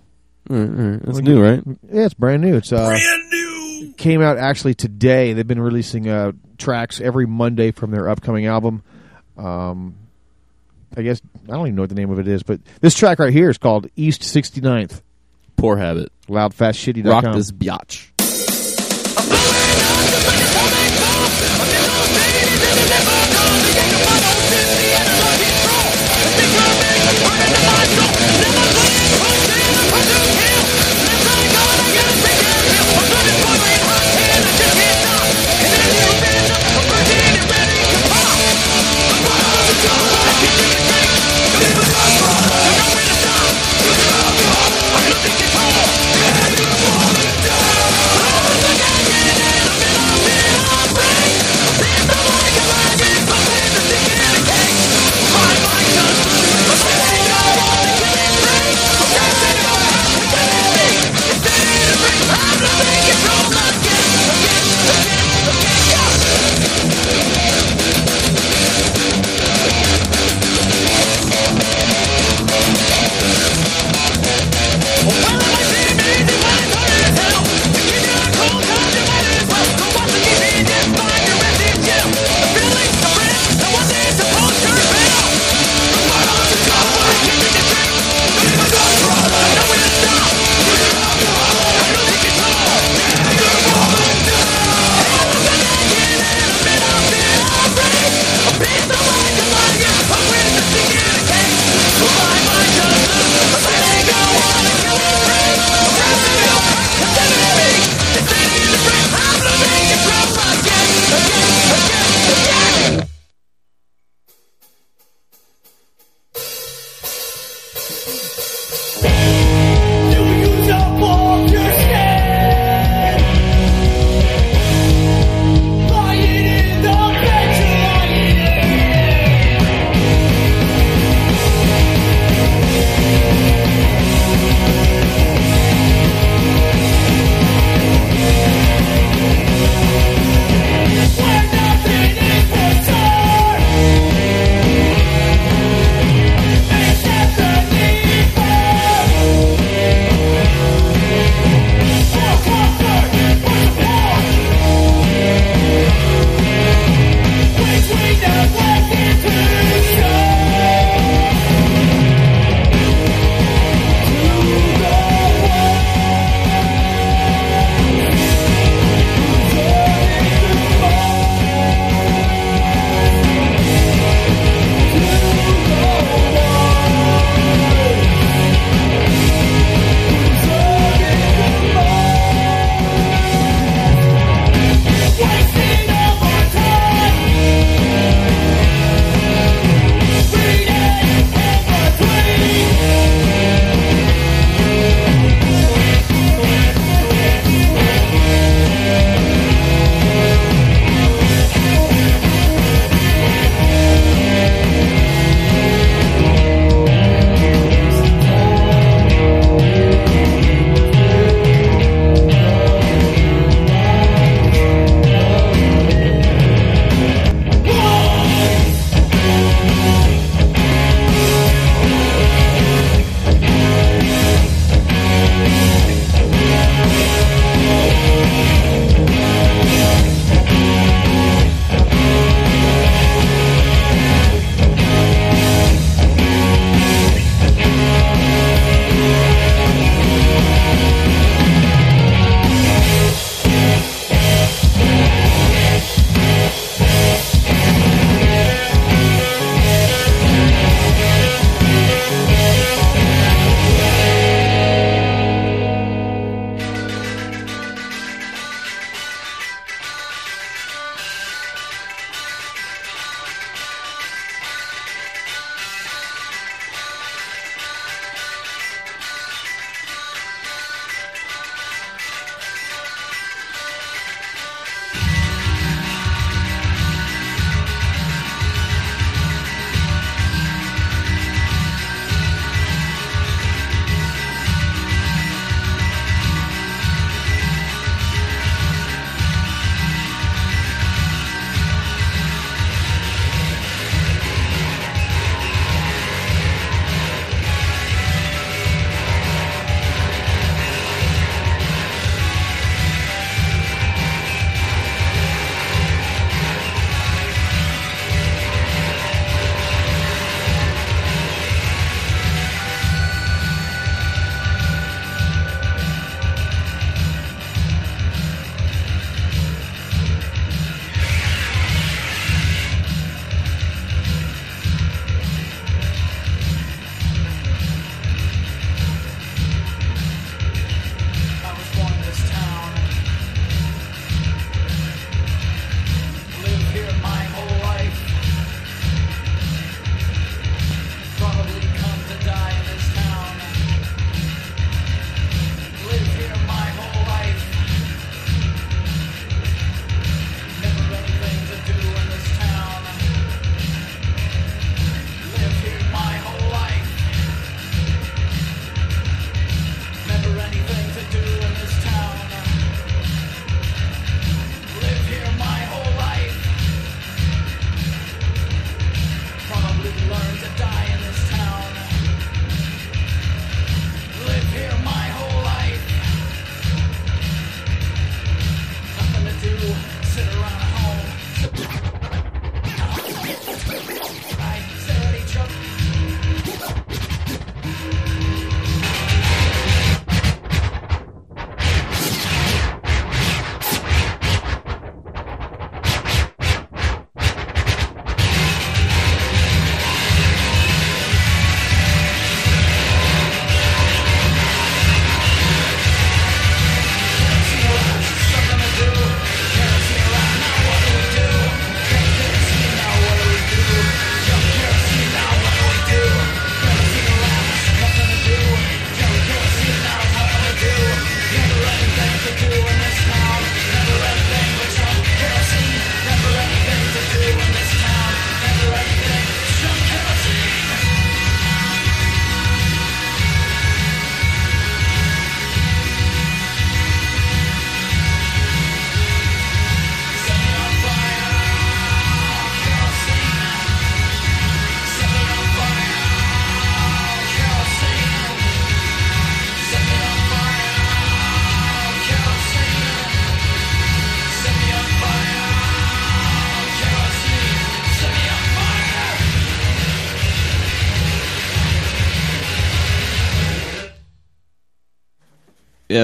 Speaker 8: All right, all right. It's new, right?
Speaker 7: Yeah, it's brand new. It's uh, brand new. Came out actually today. They've been releasing uh, tracks every Monday from their upcoming album. Um, I guess I don't even know what the name of it is, but this track right here is called East 69th.
Speaker 8: Poor habit.
Speaker 7: Loudfastshitty.com.
Speaker 8: Rock this biatch.
Speaker 3: Let's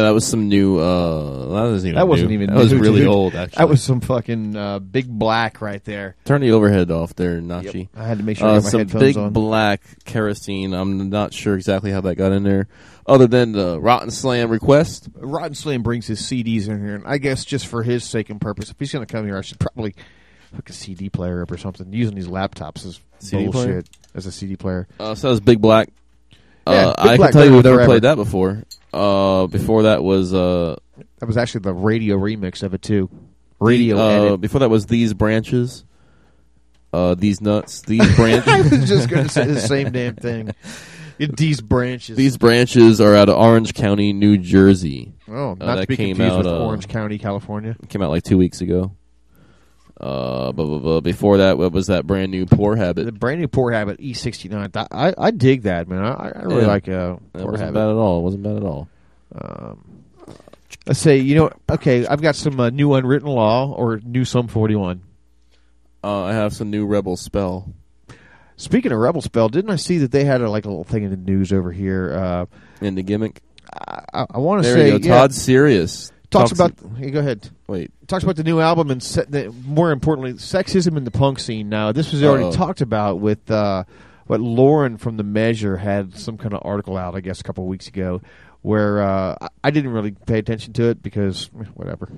Speaker 8: Yeah, that was some new. Uh, that wasn't even.
Speaker 7: That wasn't
Speaker 8: new.
Speaker 7: even.
Speaker 8: That was
Speaker 7: new,
Speaker 8: really
Speaker 7: dude.
Speaker 8: old. Actually,
Speaker 7: that was some fucking uh, big black right there.
Speaker 8: Turn the overhead off there, Nachi.
Speaker 7: I had to make sure I
Speaker 8: uh,
Speaker 7: got my
Speaker 8: some big
Speaker 7: on.
Speaker 8: black kerosene. I'm not sure exactly how that got in there, other than the Rotten Slam request.
Speaker 7: Rotten Slam brings his CDs in here, and I guess just for his sake and purpose, if he's going to come here, I should probably hook a CD player up or something. Using these laptops is
Speaker 8: CD
Speaker 7: bullshit
Speaker 8: player?
Speaker 7: as a CD player.
Speaker 8: Uh, so that was Big Black.
Speaker 7: Yeah,
Speaker 8: uh, I
Speaker 7: Black
Speaker 8: can tell you we've never
Speaker 7: forever.
Speaker 8: played that before. Uh, before that was uh,
Speaker 7: That was actually the radio remix of it too. Radio
Speaker 8: uh,
Speaker 7: edit.
Speaker 8: Before that was these branches. Uh, these nuts. These branches.
Speaker 7: I was just going to say the same damn thing. These branches.
Speaker 8: These branches are out of Orange County, New Jersey.
Speaker 7: Oh,
Speaker 8: Uh,
Speaker 7: not to
Speaker 8: that
Speaker 7: be
Speaker 8: came
Speaker 7: confused
Speaker 8: out,
Speaker 7: with
Speaker 8: uh,
Speaker 7: Orange County, California.
Speaker 8: Came out like two weeks ago. Uh, blah, blah, blah. Before that, what was that brand new Poor Habit?
Speaker 7: The brand new Poor Habit E69. I I dig that man. I, I really
Speaker 8: Yeah.
Speaker 7: like uh,
Speaker 8: That
Speaker 7: Poor
Speaker 8: wasn't
Speaker 7: Habit.
Speaker 8: bad at all. It wasn't bad at all.
Speaker 7: Um, let's say you know. Okay, I've got some uh, new unwritten law or new Sum 41.
Speaker 8: Uh, I have some new Rebel Spell.
Speaker 7: Speaking of Rebel Spell, didn't I see that they had a, like a little thing in the news over here? Uh,
Speaker 8: in the gimmick.
Speaker 7: I, I want to say
Speaker 8: you go.
Speaker 7: yeah,
Speaker 8: Todd Serious
Speaker 7: talks,
Speaker 8: talks-
Speaker 7: about. Hey, go ahead.
Speaker 8: Wait.
Speaker 7: Talks about the new album and se the, more importantly, sexism in the punk scene. Now, this was already
Speaker 8: Uh-oh.
Speaker 7: talked about with uh, what Lauren from the Measure had some kind of article out, I guess, a couple of weeks ago, where uh, I, didn't really pay attention to it because eh, whatever.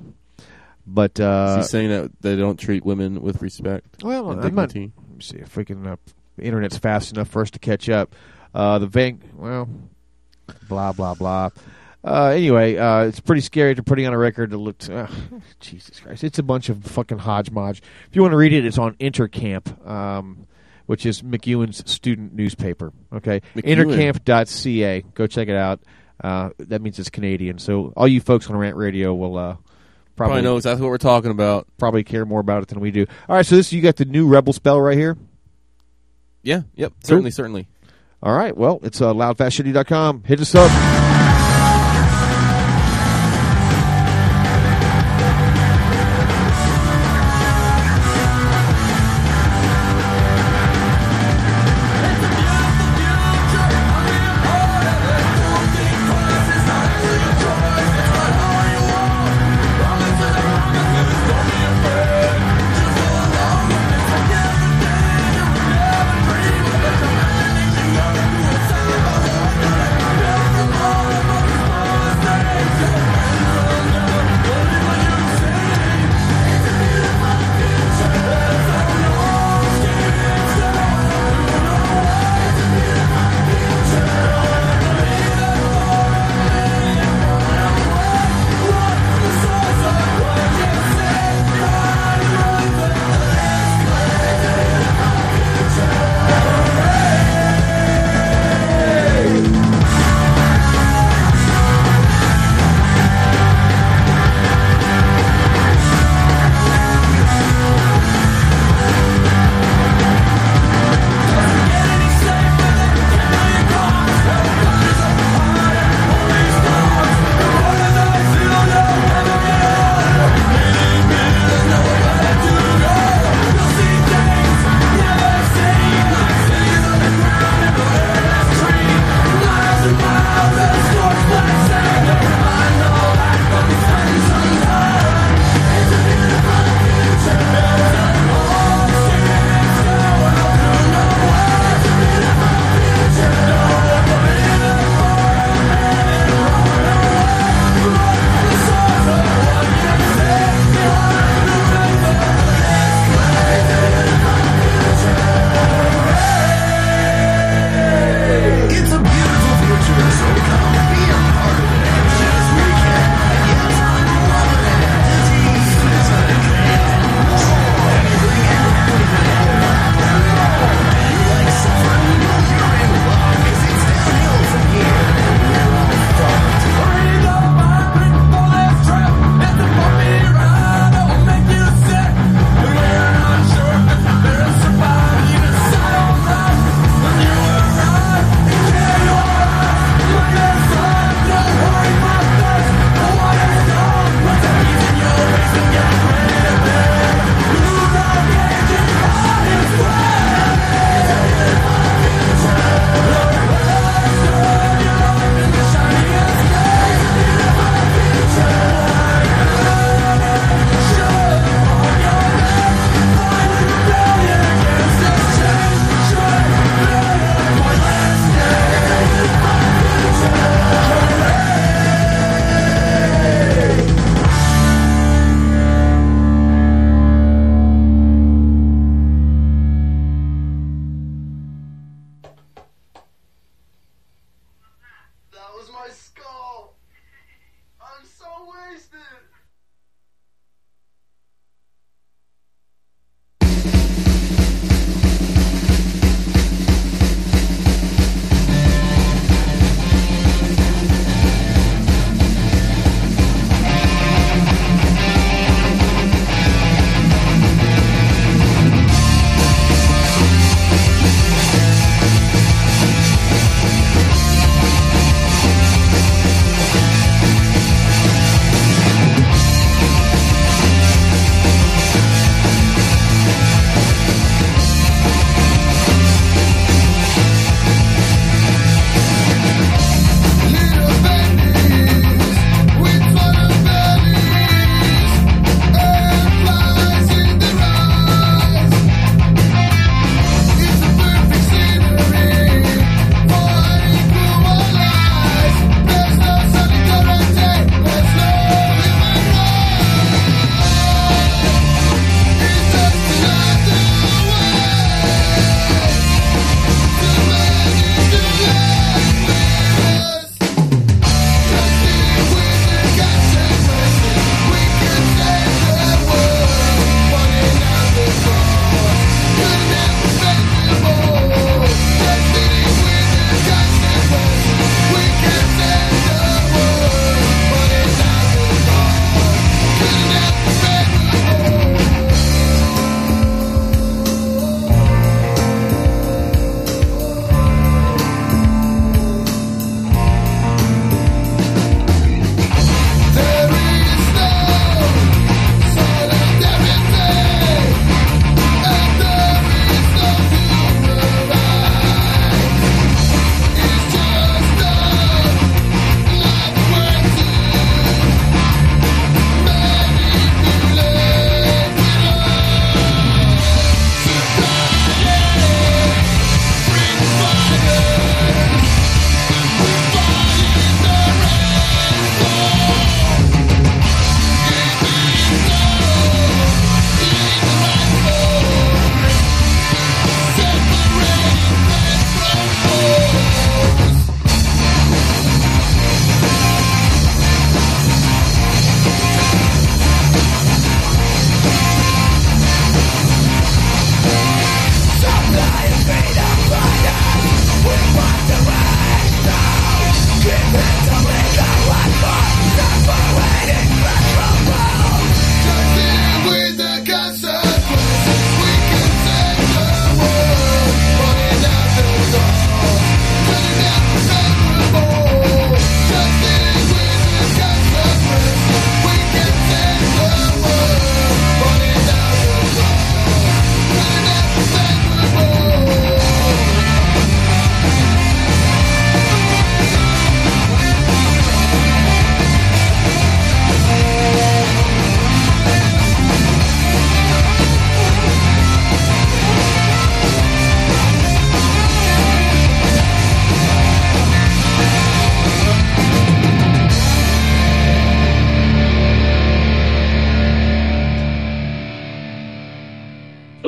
Speaker 7: But uh,
Speaker 8: Is he saying that they don't treat women with respect?
Speaker 7: Well, I'm not. Let me see if we can. Uh, the internet's fast enough for us to catch up. Uh, the Van. Well, blah blah blah. Uh, anyway, uh, it's pretty scary to putting on a record that looks. Uh, Jesus Christ! It's a bunch of fucking hodgepodge. If you want to read it, it's on Intercamp, um, which is MacEwan's student newspaper. Okay,
Speaker 8: MacEwan.
Speaker 7: intercamp.ca. Go check it out. Uh, that means it's Canadian. So all you folks on Rant Radio will uh,
Speaker 8: Probably know exactly what we're talking about.
Speaker 7: Probably care more about it than we do. All right, so this you got the new Rebel spell right here.
Speaker 8: Yeah, yep, certainly, certainly.
Speaker 7: All right, well, it's uh, loudfastshitty.com. Hit us up.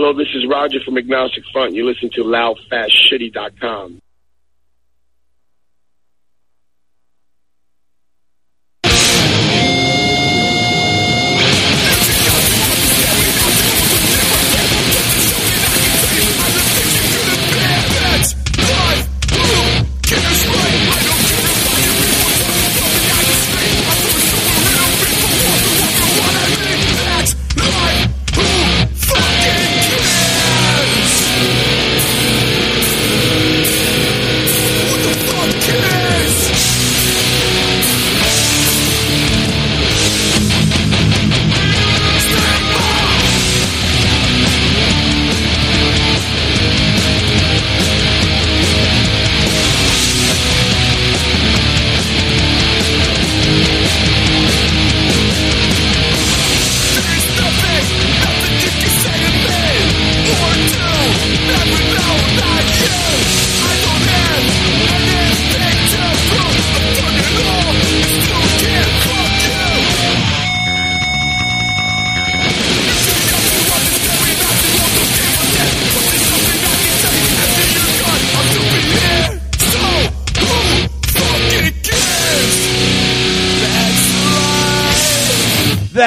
Speaker 12: Hello, this is Roger from Agnostic Front. You listen to loudfastshitty.com.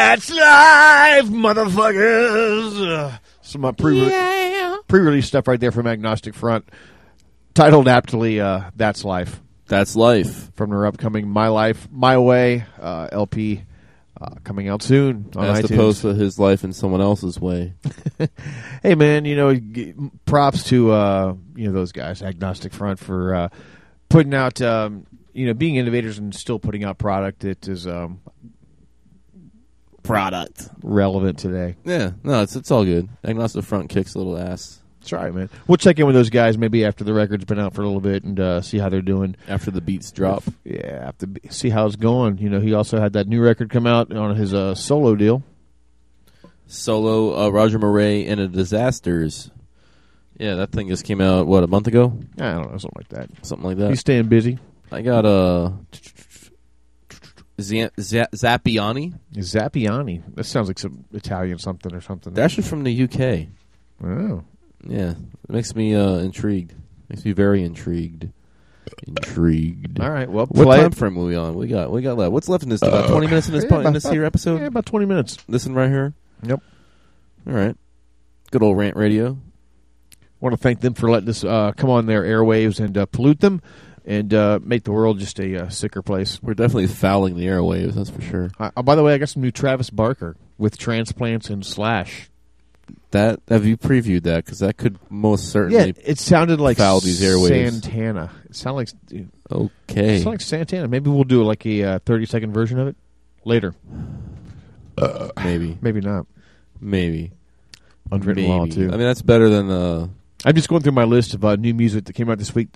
Speaker 7: That's live, motherfuckers. Some uh, pre pre-release stuff right there from Agnostic Front, titled aptly uh, "That's Life."
Speaker 8: That's life
Speaker 7: from their upcoming "My Life, My Way" uh, LP, uh, coming out soon on
Speaker 8: As
Speaker 7: iTunes.
Speaker 8: opposed to his life in someone else's way.
Speaker 7: hey man, you know, g- props to uh, you know those guys, Agnostic Front, for uh, putting out, um, you know, being innovators and still putting out product that is um,
Speaker 8: product
Speaker 7: relevant today.
Speaker 8: Yeah, no, it's it's all good. Agnostic Front kicks a little ass.
Speaker 7: That's right, man. We'll check in with those guys maybe after the record's been out for a little bit and uh, see how they're doing
Speaker 8: after the beats drop.
Speaker 7: Yeah, after see how it's going. You know, he also had that new record come out on his uh, solo deal.
Speaker 8: Solo, uh, Roger Miret and the Disasters. Yeah, that thing just came out what a month ago.
Speaker 7: I don't know, something like that.
Speaker 8: Something like that.
Speaker 7: He's staying busy.
Speaker 8: I got uh, Zia- Zia- Zappiani.
Speaker 7: Zappiani. That sounds like some Italian something or something.
Speaker 8: They're actually from the UK.
Speaker 7: Oh.
Speaker 8: Yeah, it makes me uh, intrigued. Makes me very intrigued. Intrigued.
Speaker 7: All right, well,
Speaker 8: what time
Speaker 7: it.
Speaker 8: frame are we on? We got we got left. What's left in this? About
Speaker 7: Uh,
Speaker 8: twenty minutes in this
Speaker 7: yeah,
Speaker 8: in this here episode.
Speaker 7: yeah, about twenty minutes.
Speaker 8: Listen right here.
Speaker 7: Yep.
Speaker 8: All right. Good old rant radio.
Speaker 7: want to thank them for letting us uh, come on their airwaves and uh, pollute them and uh, make the world just a uh, sicker place.
Speaker 8: We're definitely fouling the airwaves. That's for sure.
Speaker 7: Uh, by the way, I got some new Travis Barker with transplants and slash.
Speaker 8: That have you previewed that? Because that could most certainly.
Speaker 7: Yeah, it sounded like
Speaker 8: foul these airwaves.
Speaker 7: Santana. It sounded like dude,
Speaker 8: Okay.
Speaker 7: It sounded like Santana. Maybe we'll do like a uh, thirty second version of it later.
Speaker 8: maybe.
Speaker 7: Maybe not.
Speaker 8: Maybe.
Speaker 7: Unwritten
Speaker 8: Maybe.
Speaker 7: law too.
Speaker 8: I mean, that's better than. Uh,
Speaker 7: I'm just going through my list of uh, new music that came out this week.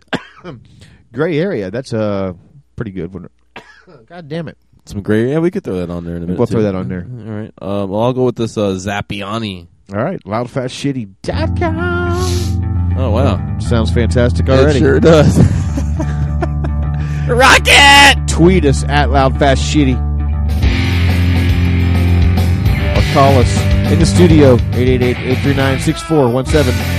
Speaker 7: Gray Area. That's a uh, pretty good one. God damn it.
Speaker 8: Some gray. Yeah, we could throw that on there in a minute.
Speaker 7: We'll throw that on there.
Speaker 8: All right. Um, well, I'll go with this uh, Zappiani.
Speaker 7: All right. Loudfastshitty.com.
Speaker 8: Oh wow,
Speaker 7: sounds fantastic already.
Speaker 8: It sure does.
Speaker 7: Rocket! Tweet us at loudfastshitty. Or call us in the studio 888-839-6417.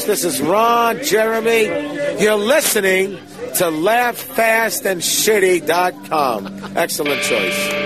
Speaker 3: Folks. This is Ron Jeremy. You're listening to LaughFastAndShitty.com. Excellent choice.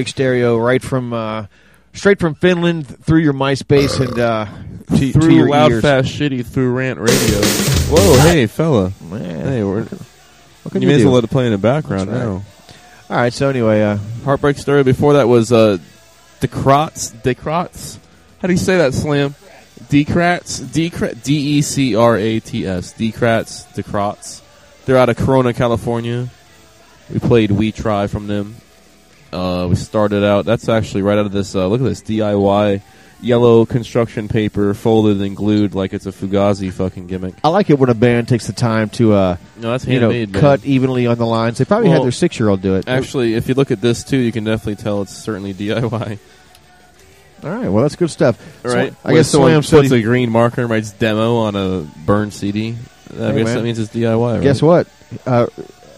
Speaker 13: Right,
Speaker 7: some heartbreak stereo right from uh, straight from Finland through your MySpace and uh, to, to
Speaker 8: through
Speaker 7: your
Speaker 8: loud,
Speaker 7: ears.
Speaker 8: fast, shitty, through rant radio. Whoa, hey, fella.
Speaker 7: Man.
Speaker 8: Hey, we're,
Speaker 7: can
Speaker 8: you
Speaker 7: you
Speaker 8: may as well let it play in the background
Speaker 7: right.
Speaker 8: now.
Speaker 7: All right, so anyway, uh,
Speaker 8: Heartbreak story. Before that was uh, Decrats. Decrats. How do you say that, Slam? Decrats. Decrat. D e c r a t s. Decrats. Decrats. They're out of Corona, California. We played We Try from them. Uh, we started out. That's actually right out of this. Uh, look at this DIY yellow construction paper folded and glued like it's a Fugazi fucking gimmick.
Speaker 7: I like it when a band takes the time to uh,
Speaker 8: No, that's
Speaker 7: you know
Speaker 8: handmade, man.
Speaker 7: cut evenly on the lines. They probably had
Speaker 8: Well,
Speaker 7: their six year old do it.
Speaker 8: Actually, if you look at this too, you can definitely tell it's certainly DIY.
Speaker 7: All right, well that's good stuff.
Speaker 8: All right,
Speaker 7: So, I guess
Speaker 8: someone
Speaker 7: Slam said
Speaker 8: puts a green marker and writes demo on a burned CD. I
Speaker 7: Hey,
Speaker 8: guess
Speaker 7: man.
Speaker 8: that means it's DIY.
Speaker 7: Guess what? Uh,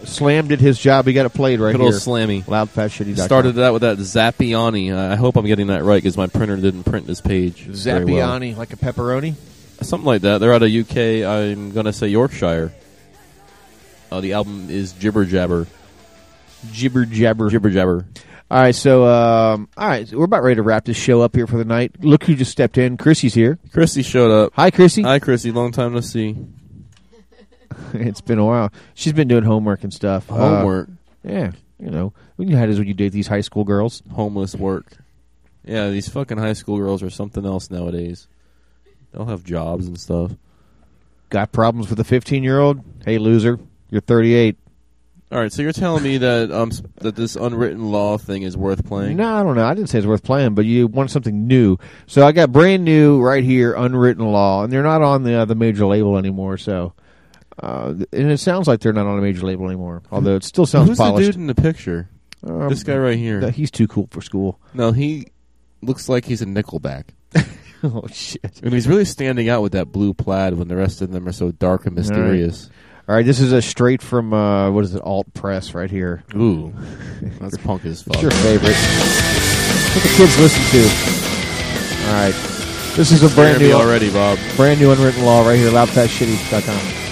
Speaker 7: Slam did his job. He got it played right
Speaker 8: Good
Speaker 7: here.
Speaker 8: old Slammy.
Speaker 7: loud Loudfastshitty.
Speaker 8: Started that with that Zappiani. I I hope I'm getting that right because my printer didn't print this page. very well.
Speaker 7: Zappiani like a pepperoni.
Speaker 8: something like that. They're out of UK. I'm gonna say Yorkshire. Uh, the album is Jibber Jabber.
Speaker 7: Jibber Jabber.
Speaker 8: Jibber Jabber.
Speaker 7: All right, so um, all right, so we're about ready to wrap this show up here for the night. Look who just stepped in. Chrissy's here.
Speaker 8: Chrissy showed up.
Speaker 7: Hi, Chrissy.
Speaker 8: Hi, Chrissy. Long time no see.
Speaker 7: it's been a while. She's been doing homework and stuff. Uh,
Speaker 8: Homework.
Speaker 7: yeah, you know, when you had is when you date these high school girls.
Speaker 8: Homeless work. Yeah, these fucking high school girls are something else nowadays. They'll have jobs and stuff.
Speaker 7: Got problems with a 15 year old? Hey, loser, you're 38.
Speaker 8: All right, so you're telling me that um that this unwritten law thing is worth playing?
Speaker 7: No, I don't know. I didn't say it's worth playing, but you want something new. So I got brand new right here, unwritten law, and they're not on the uh, the major label anymore. So, uh, and it sounds like they're not on a major label anymore. Although it still sounds
Speaker 8: Who's
Speaker 7: polished.
Speaker 8: the dude in the picture?
Speaker 7: Um,
Speaker 8: this guy right here.
Speaker 7: He's too cool for school.
Speaker 8: No, he looks like he's a Nickelback.
Speaker 7: oh shit!
Speaker 8: And he's really standing out with that blue plaid when the rest of them are so dark and mysterious.
Speaker 11: All right, this is a straight from uh, what is it? Alt Press right here.
Speaker 8: Ooh, that's punk as fuck.
Speaker 11: It's your favorite. What the kids listen to. All right, this is a brand new
Speaker 8: already, Bob.
Speaker 11: Brand new unwritten law right here. Loudfastshitty.com.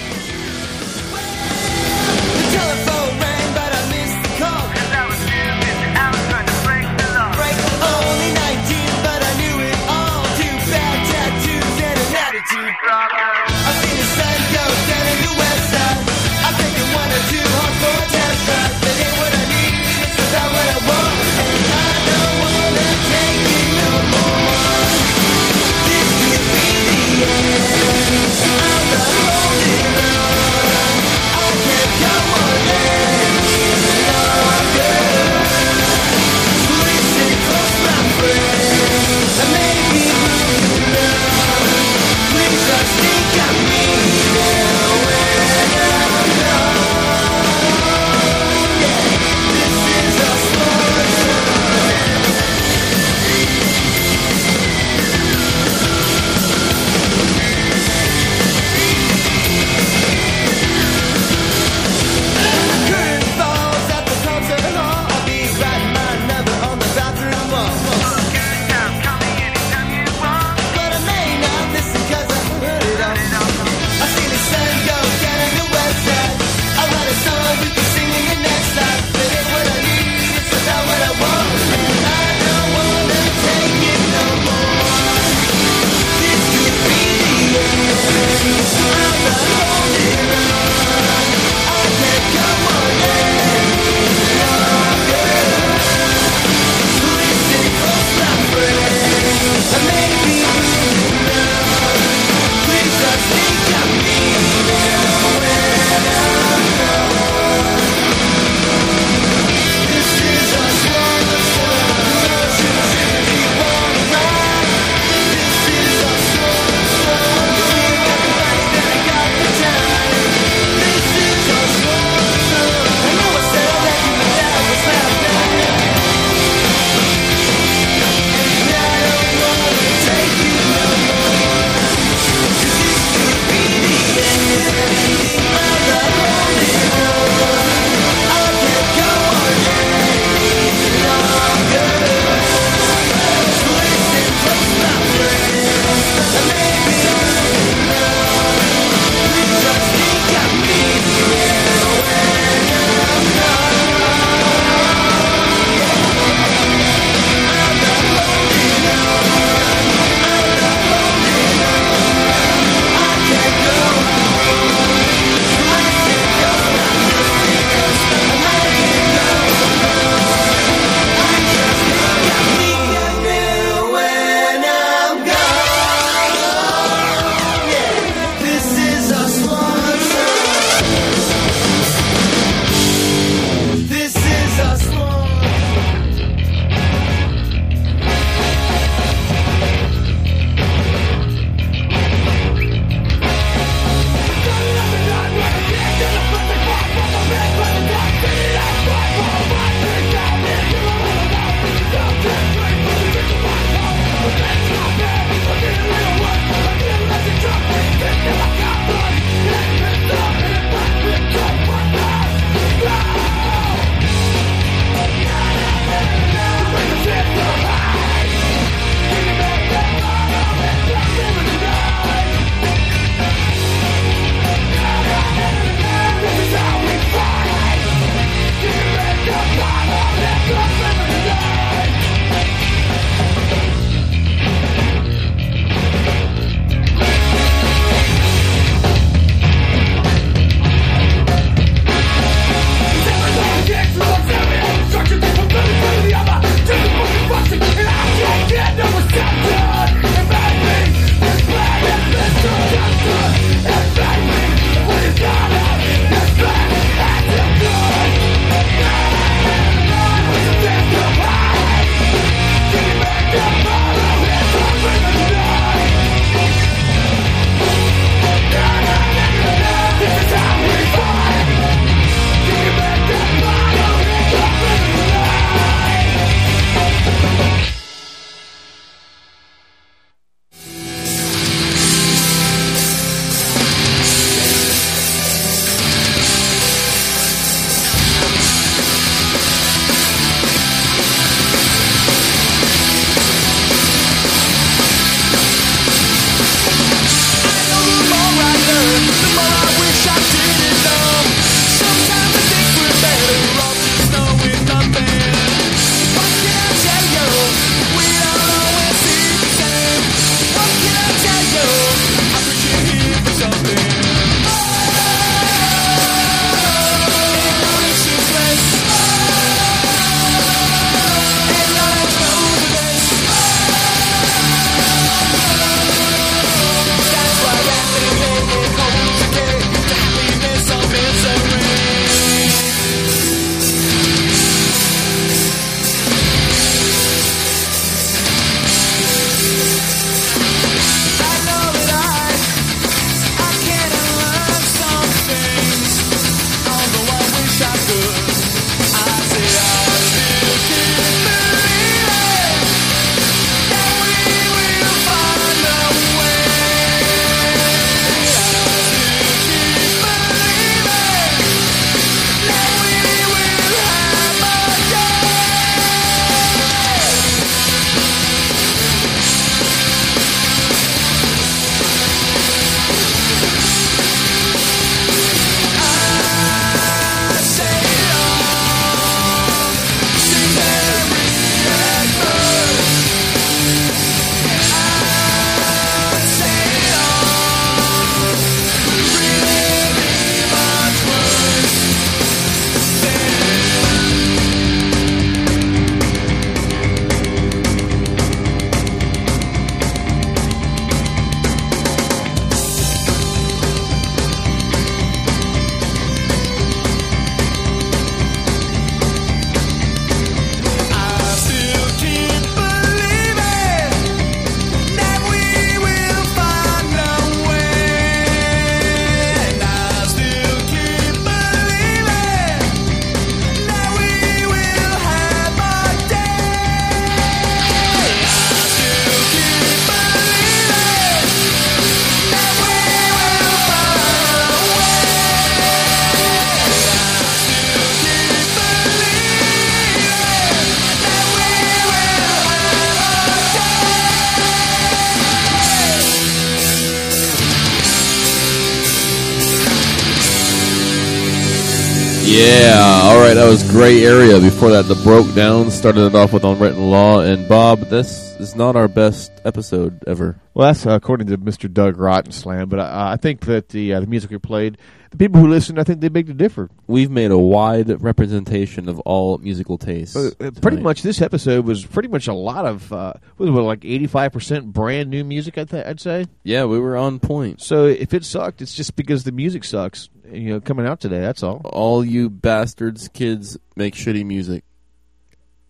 Speaker 8: Gray Area. Before that, The Broke Down started it off with Unwritten Law. And Bob, this is not our best episode ever.
Speaker 7: Well, that's uh, according to Mr. Doug Rottenslam, but I, I think that the uh, the music we played, the people who listen, I think they beg to differ.
Speaker 8: We've made a wide representation of all musical tastes.
Speaker 7: Uh, pretty much, this episode was pretty much a lot of uh, was it, like eighty five percent brand new music. I th I'd say.
Speaker 8: Yeah, we were on point.
Speaker 7: So if it sucked, it's just because the music sucks. You know, coming out today. That's all.
Speaker 8: All you bastards, kids, make shitty music.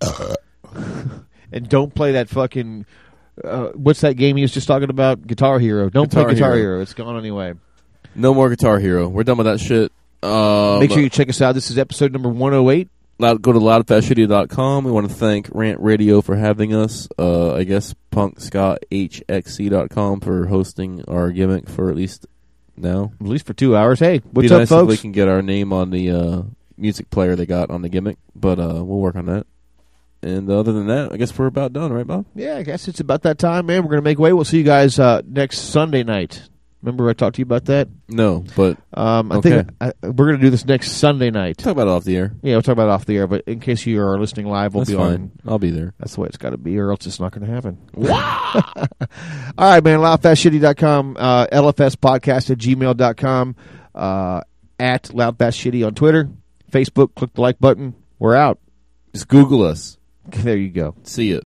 Speaker 7: and don't play that fucking. Uh, what's that game he was just talking about? Guitar Hero. Don't
Speaker 8: Guitar
Speaker 7: play Guitar
Speaker 8: Hero.
Speaker 7: Hero. It's gone anyway.
Speaker 8: No more Guitar Hero. We're done with that shit. Um,
Speaker 7: Make sure you check us out. This is episode number 108.
Speaker 8: Loud, go to loudfastshitty.com. We want to thank Rant Radio for having us. Uh, I guess punkscotthxc.com for hosting our gimmick for at least now.
Speaker 7: At least for two hours. Hey, what's
Speaker 8: Be
Speaker 7: up,
Speaker 8: nice
Speaker 7: folks?
Speaker 8: If we can get our name on the uh, music player they got on the gimmick, but uh, we'll work on that. And other than that, I guess we're about done, right, Bob?
Speaker 7: Yeah, I guess it's about that time, man. We're going to make way. We'll see you guys uh, next Sunday night. Remember I talked to you about that?
Speaker 8: No, but
Speaker 7: um, I
Speaker 8: okay.
Speaker 7: think I, we're going to do this next Sunday night.
Speaker 8: Talk about it off the air.
Speaker 7: Yeah, we'll talk about it off the air. But in case you are listening live, we'll
Speaker 8: That's
Speaker 7: be
Speaker 8: fine.
Speaker 7: on.
Speaker 8: I'll be there.
Speaker 7: That's the way it's got to be, or else it's not going to happen. All right, man. Loudfastshitty.com, uh, LFSpodcast at gmail.com, uh, at Loudfastshitty on Twitter, Facebook. Click the like button. We're out.
Speaker 8: Just Google us.
Speaker 7: There you go.
Speaker 8: See it.